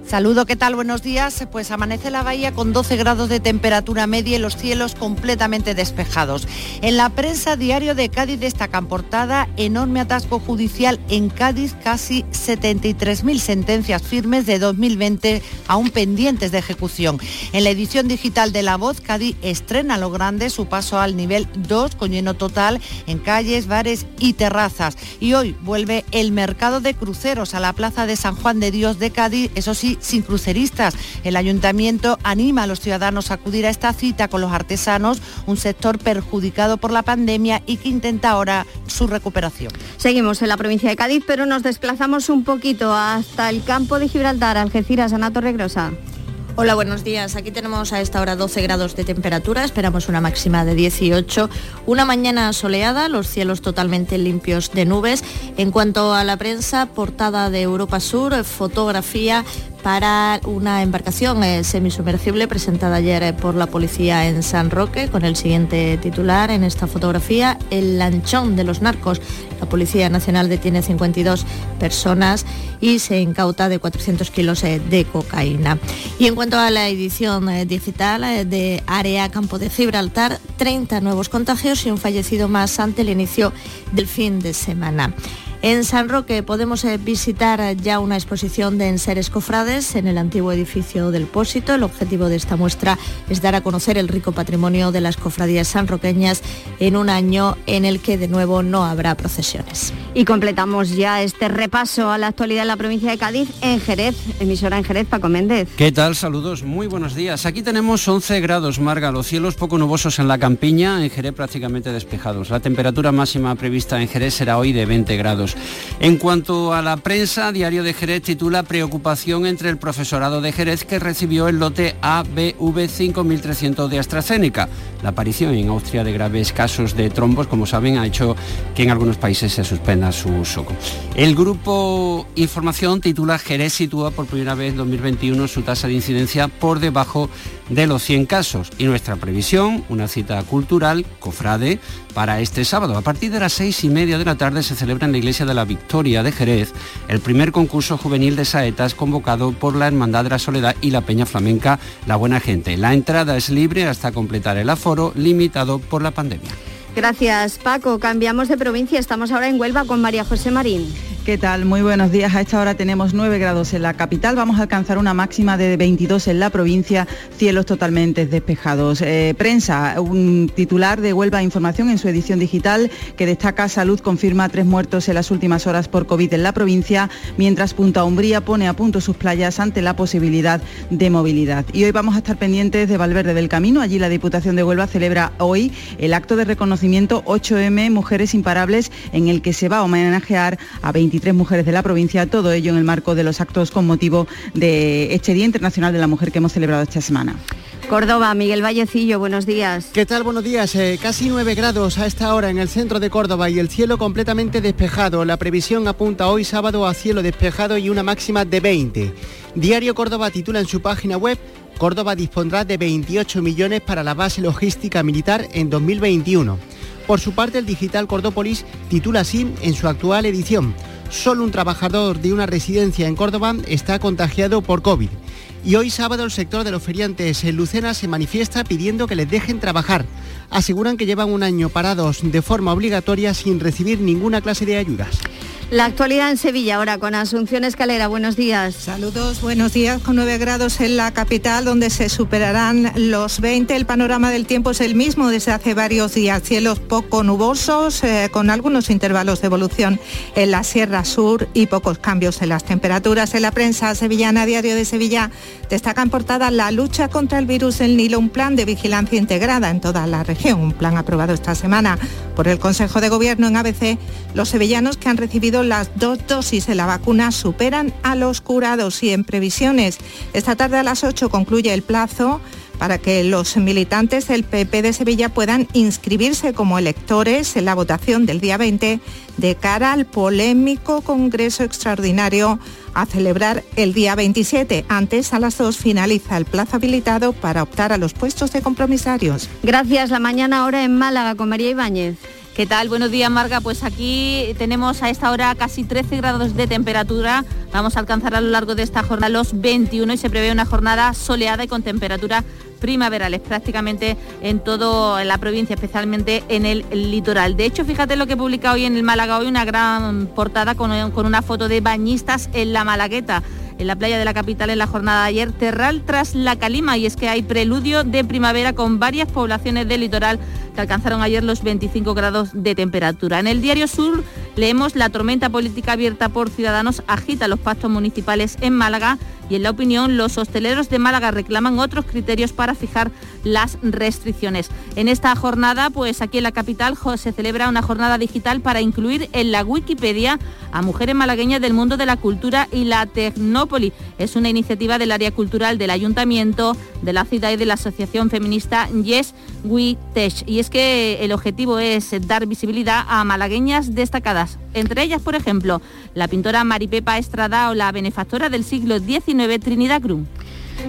Saludo, ¿qué tal? Buenos días. Pues amanece la bahía con 12 grados de temperatura media y los cielos completamente despejados. En la prensa diario de Cádiz destacan portada enorme atasco judicial en Cádiz, casi 73.000 sentencias firmes de 2020 aún pendientes de ejecución. En la edición digital de La Voz, Cádiz estrena lo grande su paso al nivel 2 con lleno total en calles, bares y terrazas. Y hoy vuelve el mercado de cruceros a la plaza de San Juan de Dios de Cádiz, eso sí, sin cruceristas. El ayuntamiento anima a los ciudadanos a acudir a esta cita con los artesanos, un sector perjudicado por la pandemia y que intenta ahora su recuperación. Seguimos en la provincia de Cádiz, pero nos desplazamos un poquito hasta el campo de Gibraltar, Algeciras, Ana Torregrosa. Hola, buenos días. Aquí tenemos a esta hora 12 grados de temperatura, esperamos una máxima de 18. Una mañana soleada, los cielos totalmente limpios de nubes. En cuanto a la prensa, portada de Europa Sur, fotografía para una embarcación eh, semisumergible presentada ayer eh, por la policía en San Roque con el siguiente titular en esta fotografía, el lanchón de los narcos. La Policía Nacional detiene 52 personas y se incauta de 400 kilos eh, de cocaína. Y en cuanto a la edición digital de Área Campo de Gibraltar, 30 nuevos contagios y un fallecido más ante el inicio del fin de semana. En San Roque podemos eh, visitar ya una exposición de enseres cofrades en el antiguo edificio del Pósito. El objetivo de esta muestra es dar a conocer el rico patrimonio de las cofradías sanroqueñas en un año en el que de nuevo no habrá procesiones. Y completamos ya este repaso a la actualidad de la provincia de Cádiz en Jerez, emisora en Jerez, Paco Méndez. ¿Qué tal? Saludos, muy buenos días. Aquí tenemos 11 grados, Marga, los cielos poco nubosos en la campiña, en Jerez prácticamente despejados. La temperatura máxima prevista en Jerez será hoy de 20 grados. En cuanto a la prensa, Diario de Jerez titula Preocupación entre el profesorado de Jerez que recibió el lote ABV 5300 de AstraZeneca. La aparición en Austria de graves casos de trombos, como saben, ha hecho que en algunos países se suspenda su uso. El grupo Información titula Jerez sitúa por primera vez en 2021 su tasa de incidencia por debajo de los 100 casos. Y nuestra previsión, una cita cultural, cofrade, para este sábado. A partir de las seis y media de la tarde se celebra en la Iglesia de la Victoria de Jerez el primer concurso juvenil de saetas convocado por la Hermandad de la Soledad y la Peña Flamenca La Buena Gente. La entrada es libre hasta completar el aforo limitado por la pandemia. Gracias Paco. Cambiamos de provincia. Estamos ahora en Huelva con María José Marín. ¿Qué tal? Muy buenos días. A esta hora tenemos 9 grados en la capital. Vamos a alcanzar una máxima de 22 en la provincia, cielos totalmente despejados. Eh, prensa, un titular de Huelva Información en su edición digital que destaca Salud confirma tres muertos en las últimas horas por COVID en la provincia, mientras Punta Umbría pone a punto sus playas ante la posibilidad de movilidad. Y hoy vamos a estar pendientes de Valverde del Camino. Allí la Diputación de Huelva celebra hoy el acto de reconocimiento 8M Mujeres Imparables en el que se va a homenajear a 23 tres mujeres de la provincia, todo ello en el marco de los actos con motivo de este Día Internacional de la Mujer que hemos celebrado esta semana. Córdoba, Miguel Vallecillo, buenos días. ¿Qué tal? Buenos días. Eh, casi 9 grados a esta hora en el centro de Córdoba y el cielo completamente despejado. La previsión apunta hoy sábado a cielo despejado y una máxima de 20. Diario Córdoba titula en su página web Córdoba dispondrá de 28 millones para la base logística militar en 2021. Por su parte, el digital Cordópolis titula así en su actual edición Solo un trabajador de una residencia en Córdoba está contagiado por COVID Y hoy sábado el sector de los feriantes en Lucena se manifiesta pidiendo que les dejen trabajar. Aseguran que llevan un año parados de forma obligatoria sin recibir ninguna clase de ayudas. La actualidad en Sevilla ahora con Asunción Escalera. Buenos días. Saludos, buenos días. Con 9 grados en la capital donde se superarán los 20. El panorama del tiempo es el mismo desde hace varios días. Cielos poco nubosos eh, con algunos intervalos de evolución en la Sierra Sur y pocos cambios en las temperaturas. En la prensa sevillana Diario de Sevilla destaca en portada la lucha contra el virus del Nilo, un plan de vigilancia integrada en toda la región. Un plan aprobado esta semana por el Consejo de Gobierno en ABC. Los sevillanos que han recibido las dos dosis de la vacuna superan a los curados y en previsiones. Esta tarde a las 8 concluye el plazo para que los militantes del PP de Sevilla puedan inscribirse como electores en la votación del día 20 de cara al polémico Congreso Extraordinario a celebrar el día 27. Antes, a las 2, finaliza el plazo habilitado para optar a los puestos de compromisarios. Gracias. La mañana ahora en Málaga con María Ibáñez. ¿Qué tal? Buenos días, Marga. Pues aquí tenemos a esta hora casi 13 grados de temperatura. Vamos a alcanzar a lo largo de esta jornada los 21 y se prevé una jornada soleada y con temperatura primaverales prácticamente en toda la provincia, especialmente en el litoral. De hecho, fíjate lo que he publicado hoy en el Málaga, hoy una gran portada con, una foto de bañistas en la Malagueta en la playa de la capital en la jornada de ayer, Terral tras la Calima, y es que hay preludio de primavera con varias poblaciones del litoral que alcanzaron ayer los 25 grados de temperatura. En el diario Sur leemos la tormenta política abierta por Ciudadanos agita los pactos municipales en Málaga y en la opinión los hosteleros de Málaga reclaman otros criterios para fijar las restricciones. En esta jornada, pues aquí en la capital se celebra una jornada digital para incluir en la Wikipedia a mujeres malagueñas del mundo de la cultura y la tecnópoli. Es una iniciativa del área cultural del Ayuntamiento, de la ciudad y de la Asociación Feminista Yes We Tech. Y es que el objetivo es dar visibilidad a malagueñas destacadas. Entre ellas, por ejemplo, la pintora Maripepa Estrada o la benefactora del siglo XIX Trinidad Cruz.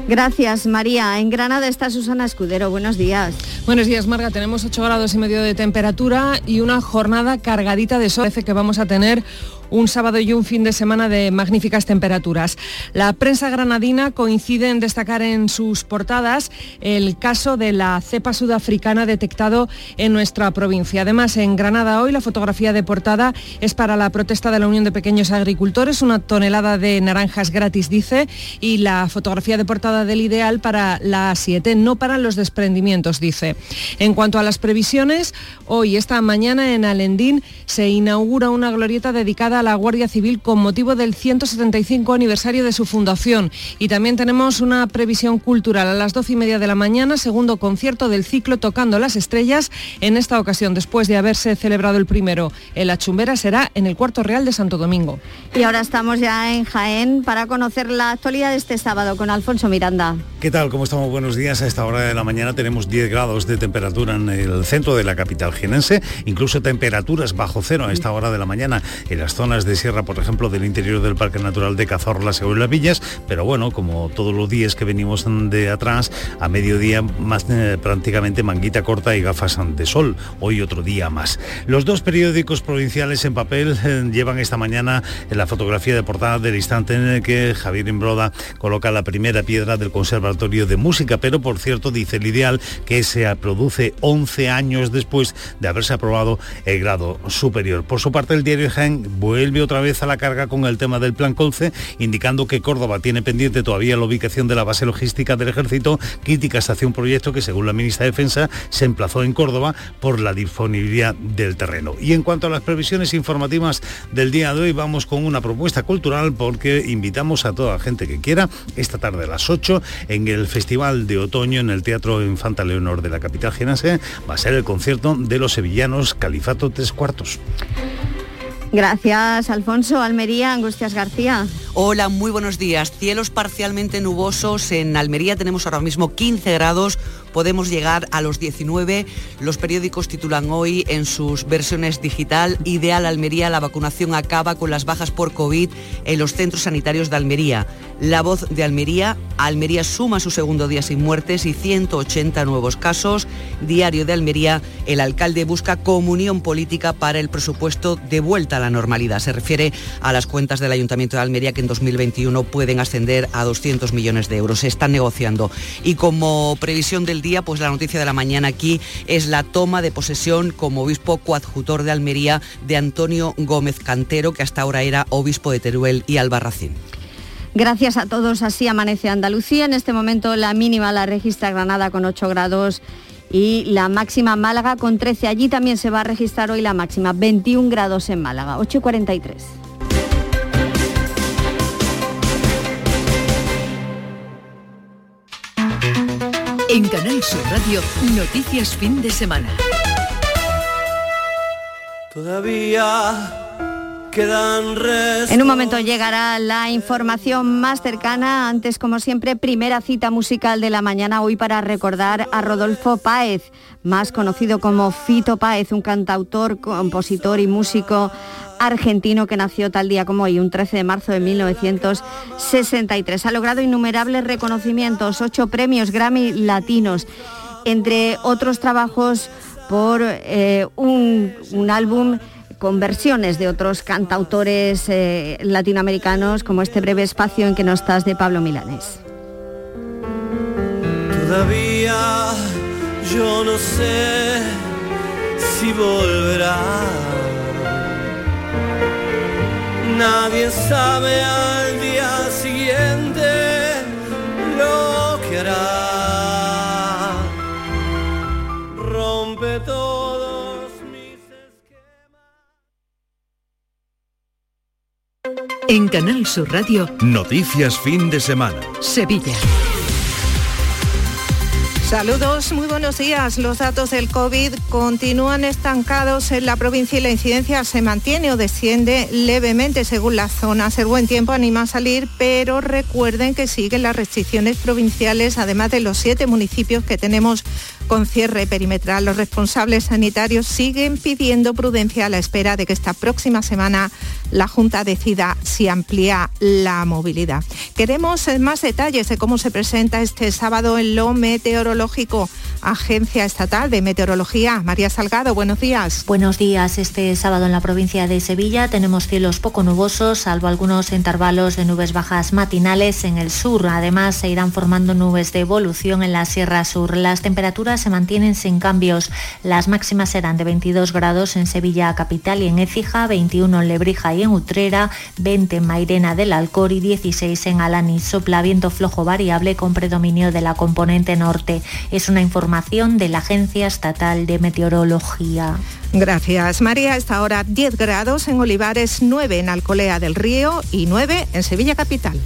Gracias, María. En Granada está Susana Escudero. Buenos días. Buenos días, Marga. Tenemos 8 grados y medio de temperatura y una jornada cargadita de sol. Parece que vamos a tener un sábado y un fin de semana de magníficas temperaturas. La prensa granadina coincide en destacar en sus portadas el caso de la cepa sudafricana detectado en nuestra provincia. Además, en Granada hoy la fotografía de portada es para la protesta de la Unión de Pequeños Agricultores, una tonelada de naranjas gratis, dice, y la fotografía de portada del ideal para la 7, no para los desprendimientos, dice. En cuanto a las previsiones, hoy, esta mañana en Alendín, se inaugura una glorieta dedicada a la Guardia Civil con motivo del 175 aniversario de su fundación. Y también tenemos una previsión cultural a las 12 y media de la mañana, segundo concierto del ciclo Tocando las Estrellas. En esta ocasión, después de haberse celebrado el primero en la Chumbera, será en el Cuarto Real de Santo Domingo. Y ahora estamos ya en Jaén para conocer la actualidad de este sábado con Alfonso Miranda. ¿Qué tal? ¿Cómo estamos? Buenos días. A esta hora de la mañana tenemos 10 grados de temperatura en el centro de la capital jienense, incluso temperaturas bajo cero a esta hora de la mañana en las zonas de sierra, por ejemplo, del interior del Parque Natural de Cazorla, según las Villas, pero bueno, como todos los días que venimos de atrás, a mediodía más eh, prácticamente manguita corta y gafas de sol, hoy otro día más. Los dos periódicos provinciales en papel eh, llevan esta mañana la fotografía de portada del instante en el que Javier Imbroda coloca la primera piedra del Conservatorio de Música, pero por cierto dice el ideal que se produce 11 años después de haberse aprobado el grado superior. Por su parte el diario Jaén vuelve otra vez a la carga con el tema del plan Colce, indicando que Córdoba tiene pendiente todavía la ubicación de la base logística del ejército, críticas hacia un proyecto que según la ministra de Defensa se emplazó en Córdoba por la disponibilidad del terreno. Y en cuanto a las previsiones informativas del día de hoy, vamos con una propuesta cultural porque invitamos a toda la gente que quiera esta tarde a las 8 en el Festival de Otoño en el Teatro Infanta Leonor de la capital genase va a ser el concierto de los sevillanos Califato Tres Cuartos. Gracias, Alfonso. Almería, Angustias García. Hola, muy buenos días. Cielos parcialmente nubosos. En Almería tenemos ahora mismo 15 grados podemos llegar a los 19. Los periódicos titulan hoy en sus versiones digital, Ideal Almería, la vacunación acaba con las bajas por COVID en los centros sanitarios de Almería. La voz de Almería, Almería suma su segundo día sin muertes y 180 nuevos casos. Diario de Almería, el alcalde busca comunión política para el presupuesto de vuelta a la normalidad. Se refiere a las cuentas del Ayuntamiento de Almería que en 2021 pueden ascender a 200 millones de euros. Se están negociando. Y como previsión del día, pues la noticia de la mañana aquí es la toma de posesión como obispo coadjutor de Almería de Antonio Gómez Cantero, que hasta ahora era obispo de Teruel y Albarracín. Gracias a todos, así amanece Andalucía. En este momento la mínima la registra Granada con 8 grados y la máxima Málaga con 13. Allí también se va a registrar hoy la máxima, 21 grados en Málaga, 8 y 43. En Canal Sur Radio, Noticias Fin de Semana. Todavía. En un momento llegará la información más cercana. Antes, como siempre, primera cita musical de la mañana hoy para recordar a Rodolfo Páez, más conocido como Fito Páez, un cantautor, compositor y músico argentino que nació tal día como hoy, un 13 de marzo de 1963. Ha logrado innumerables reconocimientos, ocho premios Grammy latinos, entre otros trabajos por eh, un, un álbum con versiones de otros cantautores eh, latinoamericanos, como este breve espacio en que no estás de Pablo Milanés. Todavía yo no sé si volverá. Nadie sabe al día siguiente lo que hará. En Canal Sur Radio, Noticias fin de semana. Sevilla. Saludos, muy buenos días. Los datos del COVID continúan estancados en la provincia y la incidencia se mantiene o desciende levemente según las zonas. El buen tiempo anima a salir, pero recuerden que siguen las restricciones provinciales, además de los siete municipios que tenemos con cierre perimetral. Los responsables sanitarios siguen pidiendo prudencia a la espera de que esta próxima semana la Junta decida si amplía la movilidad. Queremos más detalles de cómo se presenta este sábado en lo meteorológico. Agencia Estatal de Meteorología. María Salgado, buenos días. Buenos días. Este sábado en la provincia de Sevilla tenemos cielos poco nubosos, salvo algunos intervalos de nubes bajas matinales en el sur. Además, se irán formando nubes de evolución en la Sierra Sur. Las temperaturas se mantienen sin cambios. Las máximas serán de 22 grados en Sevilla capital y en Écija, 21 en Lebrija y en Utrera, 20 en Mairena del Alcor y 16 en Alani. Sopla viento flojo variable con predominio de la componente norte. Es una información de la Agencia Estatal de Meteorología. Gracias, María. Esta ahora 10 grados en Olivares, 9 en Alcolea del Río y 9 en Sevilla Capital.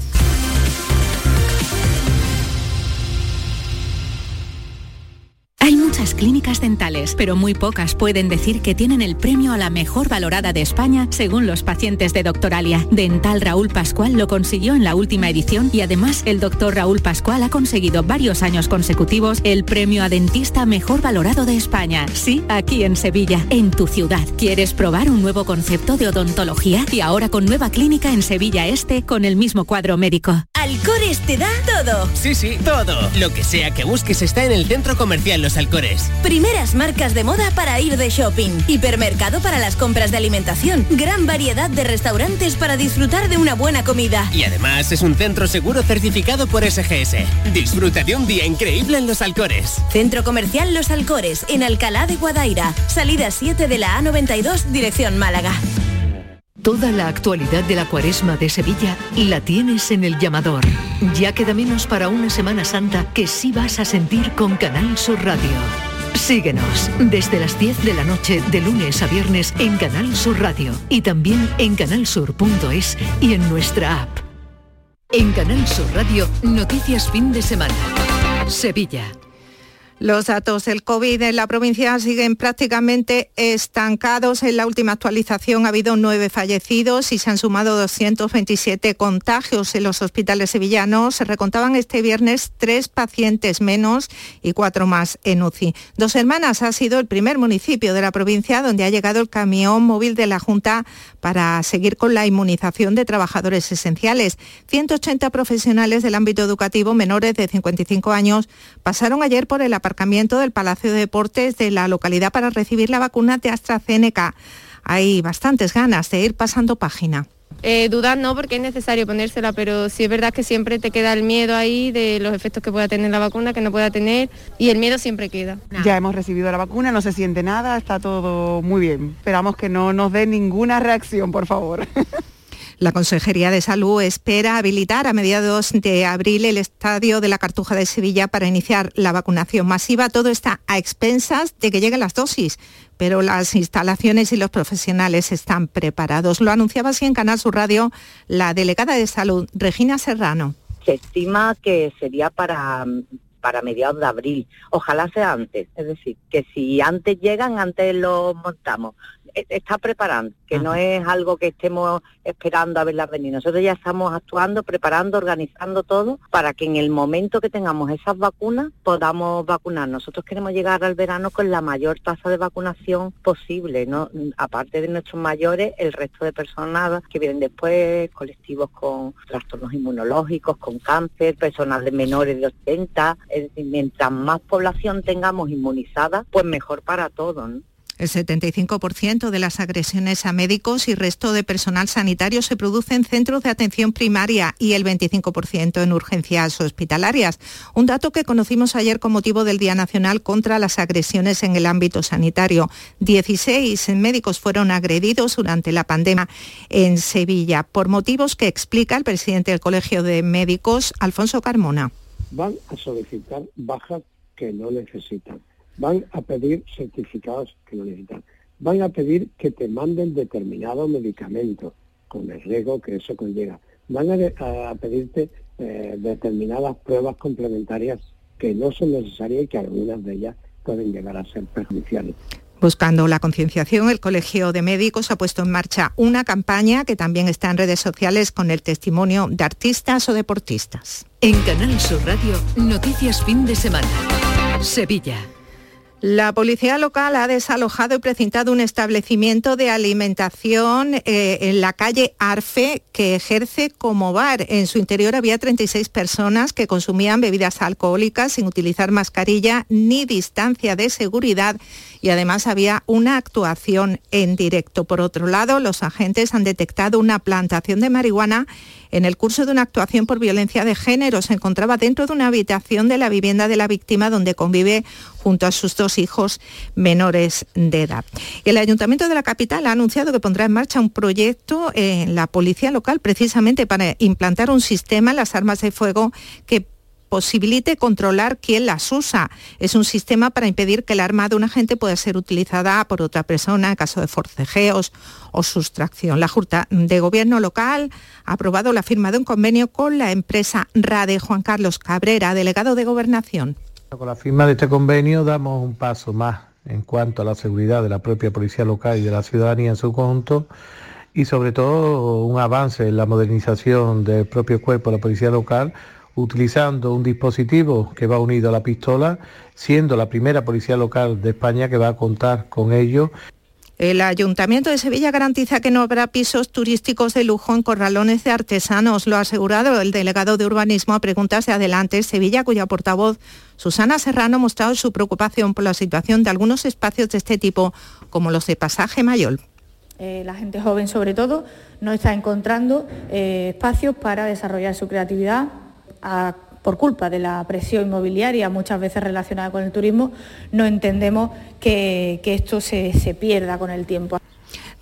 Hay muchas clínicas dentales, pero muy pocas pueden decir que tienen el premio a la mejor valorada de España según los pacientes de Doctoralia. Dental Raúl Pascual lo consiguió en la última edición y además el doctor Raúl Pascual ha conseguido varios años consecutivos el premio a dentista mejor valorado de España. Sí, aquí en Sevilla, en tu ciudad. ¿Quieres probar un nuevo concepto de odontología? Y ahora con nueva clínica en Sevilla Este con el mismo cuadro médico. Alcores te da todo. Sí, sí, todo. Lo que sea que busques está en el centro comercial Los Alcores. Primeras marcas de moda para ir de shopping. Hipermercado para las compras de alimentación. Gran variedad de restaurantes para disfrutar de una buena comida. Y además es un centro seguro certificado por SGS. Disfruta de un día increíble en Los Alcores. Centro Comercial Los Alcores, en Alcalá de Guadaira. Salida 7 de la A92, dirección Málaga. Toda la actualidad de la cuaresma de Sevilla la tienes en el llamador. Ya queda menos para una Semana Santa que sí vas a sentir con Canal Sur Radio. Síguenos desde las 10 de la noche de lunes a viernes en Canal Sur Radio y también en canalsur.es y en nuestra app. En Canal Sur Radio, noticias fin de semana. Sevilla. Los datos del COVID en la provincia siguen prácticamente estancados. En la última actualización ha habido nueve fallecidos y se han sumado 227 contagios en los hospitales sevillanos. Se recontaban este viernes tres pacientes menos y cuatro más en UCI. Dos Hermanas ha sido el primer municipio de la provincia donde ha llegado el camión móvil de la Junta para seguir con la inmunización de trabajadores esenciales. 180 profesionales del ámbito educativo menores de 55 años pasaron ayer por el aparcamiento del Palacio de Deportes de la localidad para recibir la vacuna de AstraZeneca. Hay bastantes ganas de ir pasando página. Eh, dudar no, porque es necesario ponérsela, pero sí es verdad que siempre te queda el miedo ahí de los efectos que pueda tener la vacuna, que no pueda tener, y el miedo siempre queda. Ya hemos recibido la vacuna, no se siente nada, está todo muy bien. Esperamos que no nos dé ninguna reacción, por favor. [laughs] La Consejería de Salud espera habilitar a mediados de abril el estadio de la Cartuja de Sevilla para iniciar la vacunación masiva. Todo está a expensas de que lleguen las dosis, pero las instalaciones y los profesionales están preparados. Lo anunciaba así en Canal Sur Radio la delegada de Salud, Regina Serrano. Se estima que sería para para mediados de abril. Ojalá sea antes, es decir, que si antes llegan, antes lo montamos. Está preparando, que no es algo que estemos esperando a verlas venir. Nosotros ya estamos actuando, preparando, organizando todo para que en el momento que tengamos esas vacunas podamos vacunar. Nosotros queremos llegar al verano con la mayor tasa de vacunación posible, ¿no? Aparte de nuestros mayores, el resto de personas que vienen después, colectivos con trastornos inmunológicos, con cáncer, personas de menores de 80, mientras más población tengamos inmunizada, pues mejor para todos. ¿no? El 75% de las agresiones a médicos y resto de personal sanitario se produce en centros de atención primaria y el 25% en urgencias hospitalarias. Un dato que conocimos ayer con motivo del Día Nacional contra las agresiones en el ámbito sanitario. 16 médicos fueron agredidos durante la pandemia en Sevilla por motivos que explica el presidente del Colegio de Médicos, Alfonso Carmona. Van a solicitar bajas que no necesitan van a pedir certificados que lo necesitan, van a pedir que te manden determinado medicamento con el riesgo que eso conlleva, van a, pedirte eh, determinadas pruebas complementarias que no son necesarias y que algunas de ellas pueden llegar a ser perjudiciales. Buscando la concienciación, el Colegio de Médicos ha puesto en marcha una campaña que también está en redes sociales con el testimonio de artistas o deportistas. En Canal Sur Radio, Noticias Fin de Semana. Sevilla. La policía local ha desalojado y precintado un establecimiento de alimentación eh, en la calle Arfe que ejerce como bar. En su interior había 36 personas que consumían bebidas alcohólicas sin utilizar mascarilla ni distancia de seguridad y además había una actuación en directo. Por otro lado, los agentes han detectado una plantación de marihuana en el curso de una actuación por violencia de género. Se encontraba dentro de una habitación de la vivienda de la víctima donde convive junto a sus dos hijos menores de edad. El Ayuntamiento de la capital ha anunciado que pondrá en marcha un proyecto en la policía local precisamente para implantar un sistema en las armas de fuego que posibilite controlar quién las usa. Es un sistema para impedir que el arma de un agente pueda ser utilizada por otra persona en caso de forcejeos o sustracción. La Junta de Gobierno local ha aprobado la firma de un convenio con la empresa RADE. Juan Carlos Cabrera, delegado de Gobernación. Con la firma de este convenio damos un paso más en cuanto a la seguridad de la propia policía local y de la ciudadanía en su conjunto y sobre todo un avance en la modernización del propio cuerpo de la policía local utilizando un dispositivo que va unido a la pistola, siendo la primera policía local de España que va a contar con ello. El Ayuntamiento de Sevilla garantiza que no habrá pisos turísticos de lujo en corralones de artesanos. Lo ha asegurado el delegado de urbanismo a preguntas de Adelante Sevilla, cuya portavoz Susana Serrano ha mostrado su preocupación por la situación de algunos espacios de este tipo, como los de Pasaje Mayor. Eh, la gente joven sobre todo no está encontrando eh, espacios para desarrollar su creatividad, por culpa de la presión inmobiliaria, muchas veces relacionada con el turismo, no entendemos que, esto se pierda con el tiempo.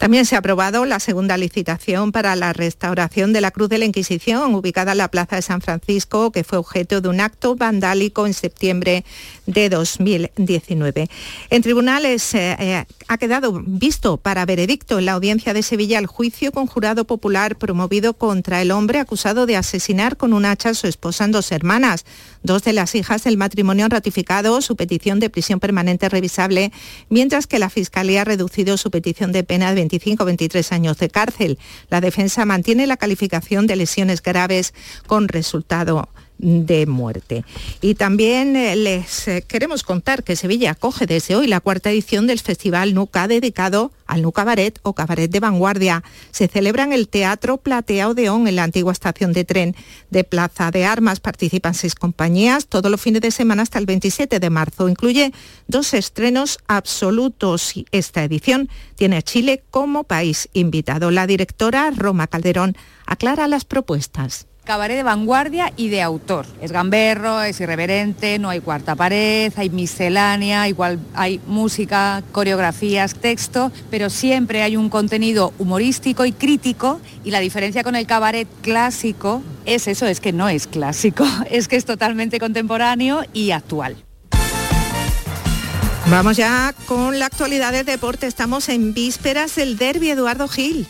También se ha aprobado la segunda licitación para la restauración de la Cruz de la Inquisición, ubicada en la Plaza de San Francisco, que fue objeto de un acto vandálico en septiembre de 2019. En tribunales eh, eh, ha quedado visto para veredicto en la audiencia de Sevilla el juicio con jurado popular promovido contra el hombre acusado de asesinar con un hacha a su esposa en dos hermanas. Dos de las hijas del matrimonio han ratificado su petición de prisión permanente revisable, mientras que la Fiscalía ha reducido su petición de pena de 25 23 años de cárcel. La defensa mantiene la calificación de lesiones graves con resultado de muerte. Y también eh, les eh, queremos contar que Sevilla acoge desde hoy la cuarta edición del Festival Nuca dedicado al Nu Cabaret o Cabaret de Vanguardia. Se celebra en el Teatro Platea Odeón en la antigua estación de tren de Plaza de Armas. Participan seis compañías todos los fines de semana hasta el 27 de marzo. Incluye dos estrenos absolutos. Esta edición tiene a Chile como país invitado. La directora Roma Calderón aclara las propuestas cabaret de vanguardia y de autor. Es gamberro, es irreverente, no hay cuarta pared, hay miscelánea, igual hay música, coreografías, texto, pero siempre hay un contenido humorístico y crítico y la diferencia con el cabaret clásico es eso, es que no es clásico, [laughs] es que es totalmente contemporáneo y actual. Vamos ya con la actualidad del deporte. Estamos en vísperas del derby Eduardo Gil.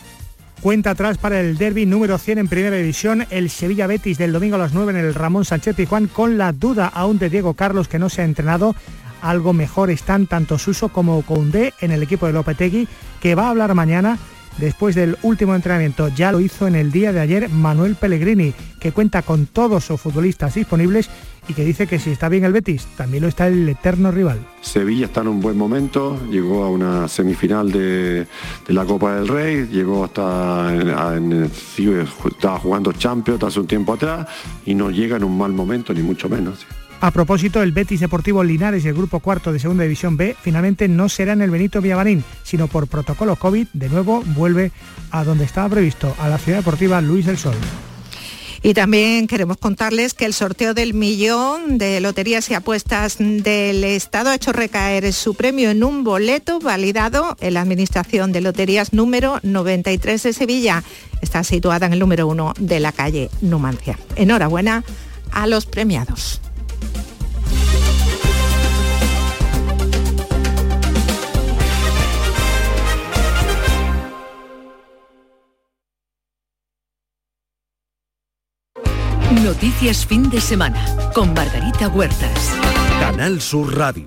Cuenta atrás para el derby número 100 en Primera División, el Sevilla Betis del domingo a las 9 en el Ramón Sánchez Juan con la duda aún de Diego Carlos que no se ha entrenado. Algo mejor están tanto Suso como Koundé en el equipo de Lopetegui, que va a hablar mañana después del último entrenamiento. Ya lo hizo en el día de ayer Manuel Pellegrini, que cuenta con todos sus futbolistas disponibles y que dice que si está bien el Betis, también lo está el eterno rival. Sevilla está en un buen momento, llegó a una semifinal de, la Copa del Rey, llegó hasta en, estaba jugando Champions hace un tiempo atrás y no llega en un mal momento, ni mucho menos. A propósito, el Betis Deportivo Linares y el Grupo Cuarto de Segunda División B finalmente no será en el Benito Villamarín, sino por protocolo COVID, de nuevo vuelve a donde estaba previsto, a la Ciudad Deportiva Luis del Sol. Y también queremos contarles que el sorteo del millón de loterías y apuestas del Estado ha hecho recaer su premio en un boleto validado en la Administración de Loterías número 93 de Sevilla. Está situada en el número 1 de la calle Numancia. Enhorabuena a los premiados. Noticias fin de semana con Margarita Huertas. Canal Sur Radio.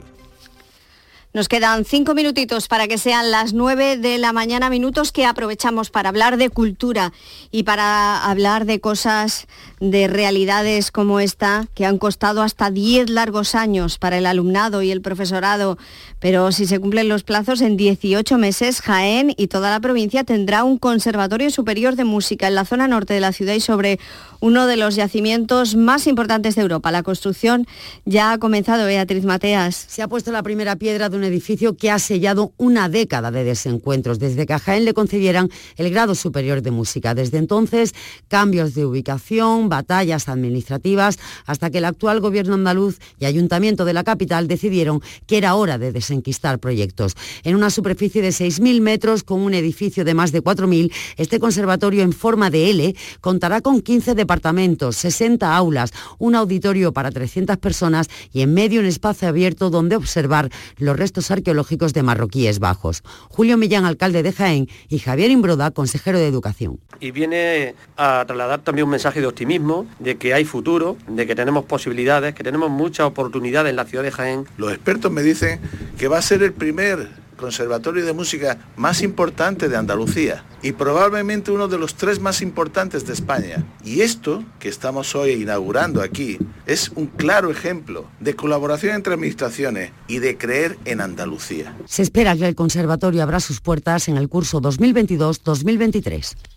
Nos quedan cinco minutitos para que sean las nueve de la mañana, minutos que aprovechamos para hablar de cultura y para hablar de cosas, de realidades como esta, que han costado hasta diez largos años para el alumnado y el profesorado. Pero si se cumplen los plazos, en 18 meses, Jaén y toda la provincia tendrá un conservatorio superior de música en la zona norte de la ciudad y sobre uno de los yacimientos más importantes de Europa. La construcción ya ha comenzado, Beatriz Mateas. Se ha puesto la primera piedra de un edificio que ha sellado una década de desencuentros, desde que a Jaén le concedieran el grado superior de música. Desde entonces, cambios de ubicación, batallas administrativas, hasta que el actual gobierno andaluz y ayuntamiento de la capital decidieron que era hora de desenquistar proyectos. En una superficie de 6.000 metros, con un edificio de más de 4.000, este conservatorio en forma de L contará con 15 departamentos, 60 aulas, un auditorio para 300 personas y en medio un espacio abierto donde observar los restos arqueológicos de marroquíes bajos. Julio Millán, alcalde de Jaén, y Javier Imbroda, consejero de Educación. Y viene a trasladar también un mensaje de optimismo, de que hay futuro, de que tenemos posibilidades, que tenemos muchas oportunidades en la ciudad de Jaén. Los expertos me dicen que va a ser el primer conservatorio de música más importante de Andalucía y probablemente uno de los tres más importantes de España. Y esto que estamos hoy inaugurando aquí es un claro ejemplo de colaboración entre administraciones y de creer en Andalucía. Se espera que el conservatorio abra sus puertas en el curso 2022-2023.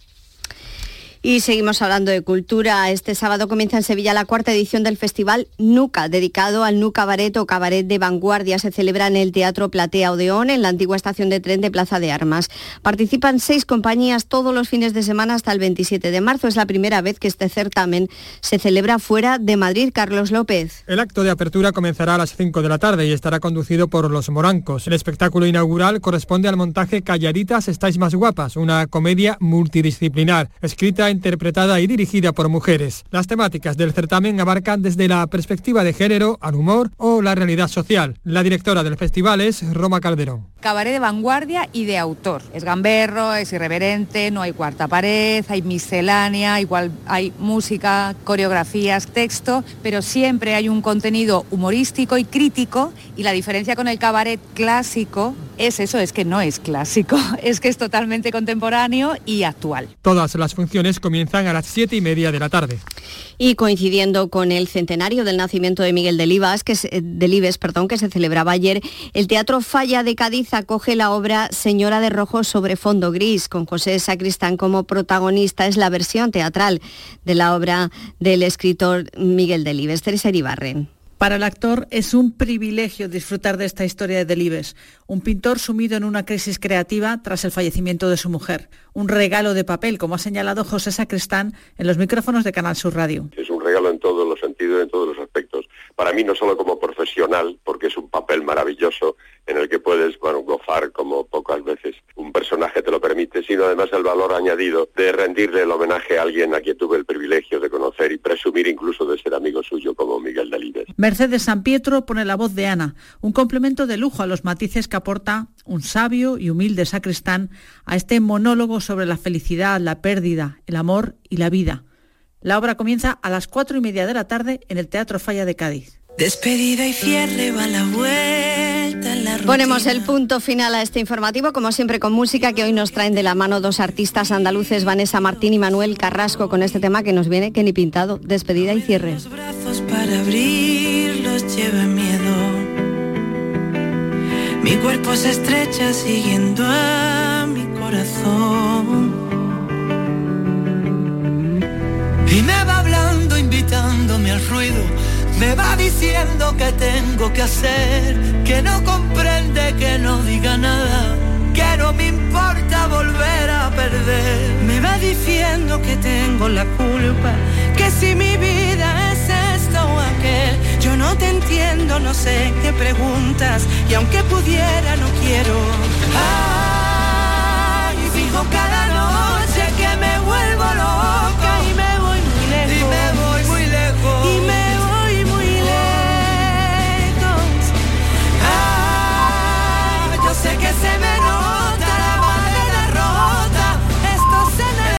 Y seguimos hablando de cultura. Este sábado comienza en Sevilla la cuarta edición del festival NUCA, dedicado al NUCA Cabaret o Cabaret de Vanguardia. Se celebra en el Teatro Platea Odeón, en la antigua estación de tren de Plaza de Armas. Participan seis compañías todos los fines de semana hasta el 27 de marzo. Es la primera vez que este certamen se celebra fuera de Madrid. Carlos López. El acto de apertura comenzará a las 5 de la tarde y estará conducido por Los Morancos. El espectáculo inaugural corresponde al montaje Callaritas Estáis Más Guapas, una comedia multidisciplinar, escrita interpretada y dirigida por mujeres. Las temáticas del certamen abarcan desde la perspectiva de género al humor o la realidad social. La directora del festival es Roma Calderón. Cabaret de vanguardia y de autor. Es gamberro, es irreverente, no hay cuarta pared, hay miscelánea, igual hay música, coreografías, texto, pero siempre hay un contenido humorístico y crítico y la diferencia con el cabaret clásico es eso, es que no es clásico, [laughs] es que es totalmente contemporáneo y actual. Todas las funciones comienzan a las siete y media de la tarde. Y coincidiendo con el centenario del nacimiento de Miguel Delibes, que se, Delibes, perdón, que se celebraba ayer, el Teatro Falla de Cádiz acoge la obra Señora de Rojo sobre fondo gris, con José Sacristán como protagonista. Es la versión teatral de la obra del escritor Miguel Delibes. Teresa Iribarren. Para el actor es un privilegio disfrutar de esta historia de Delibes, un pintor sumido en una crisis creativa tras el fallecimiento de su mujer. Un regalo de papel, como ha señalado José Sacristán en los micrófonos de Canal Sur Radio. Es un regalo en todos los sentidos, en todos los aspectos. Para mí no solo como profesional, porque es un papel maravilloso en el que puedes bueno, gozar como pocas veces un personaje te lo permite, sino además el valor añadido de rendirle el homenaje a alguien a quien tuve el privilegio de conocer y presumir incluso de ser amigo suyo como Miguel Delibes. Mercedes San Pietro pone la voz de Ana, un complemento de lujo a los matices que aporta un sabio y humilde sacristán a este monólogo sobre la felicidad, la pérdida, el amor y la vida. La obra comienza a las cuatro y media de la tarde en el Teatro Falla de Cádiz. Despedida y cierre va la vuelta en la. Ponemos el punto final a este informativo, como siempre con música que hoy nos traen de la mano dos artistas andaluces, Vanessa Martín y Manuel Carrasco, con este tema que nos viene que ni pintado, despedida y cierre. Los brazos para abrirlos lleva miedo. Mi cuerpo se estrecha siguiendo a mi corazón. Y me va hablando, invitándome al ruido me va diciendo que tengo que hacer, que no comprende, que no diga nada, que no me importa volver a perder. Me va diciendo que tengo la culpa, que si mi vida es esto o aquel, yo no te entiendo, no sé qué preguntas, y aunque pudiera no quiero. Ay, digo que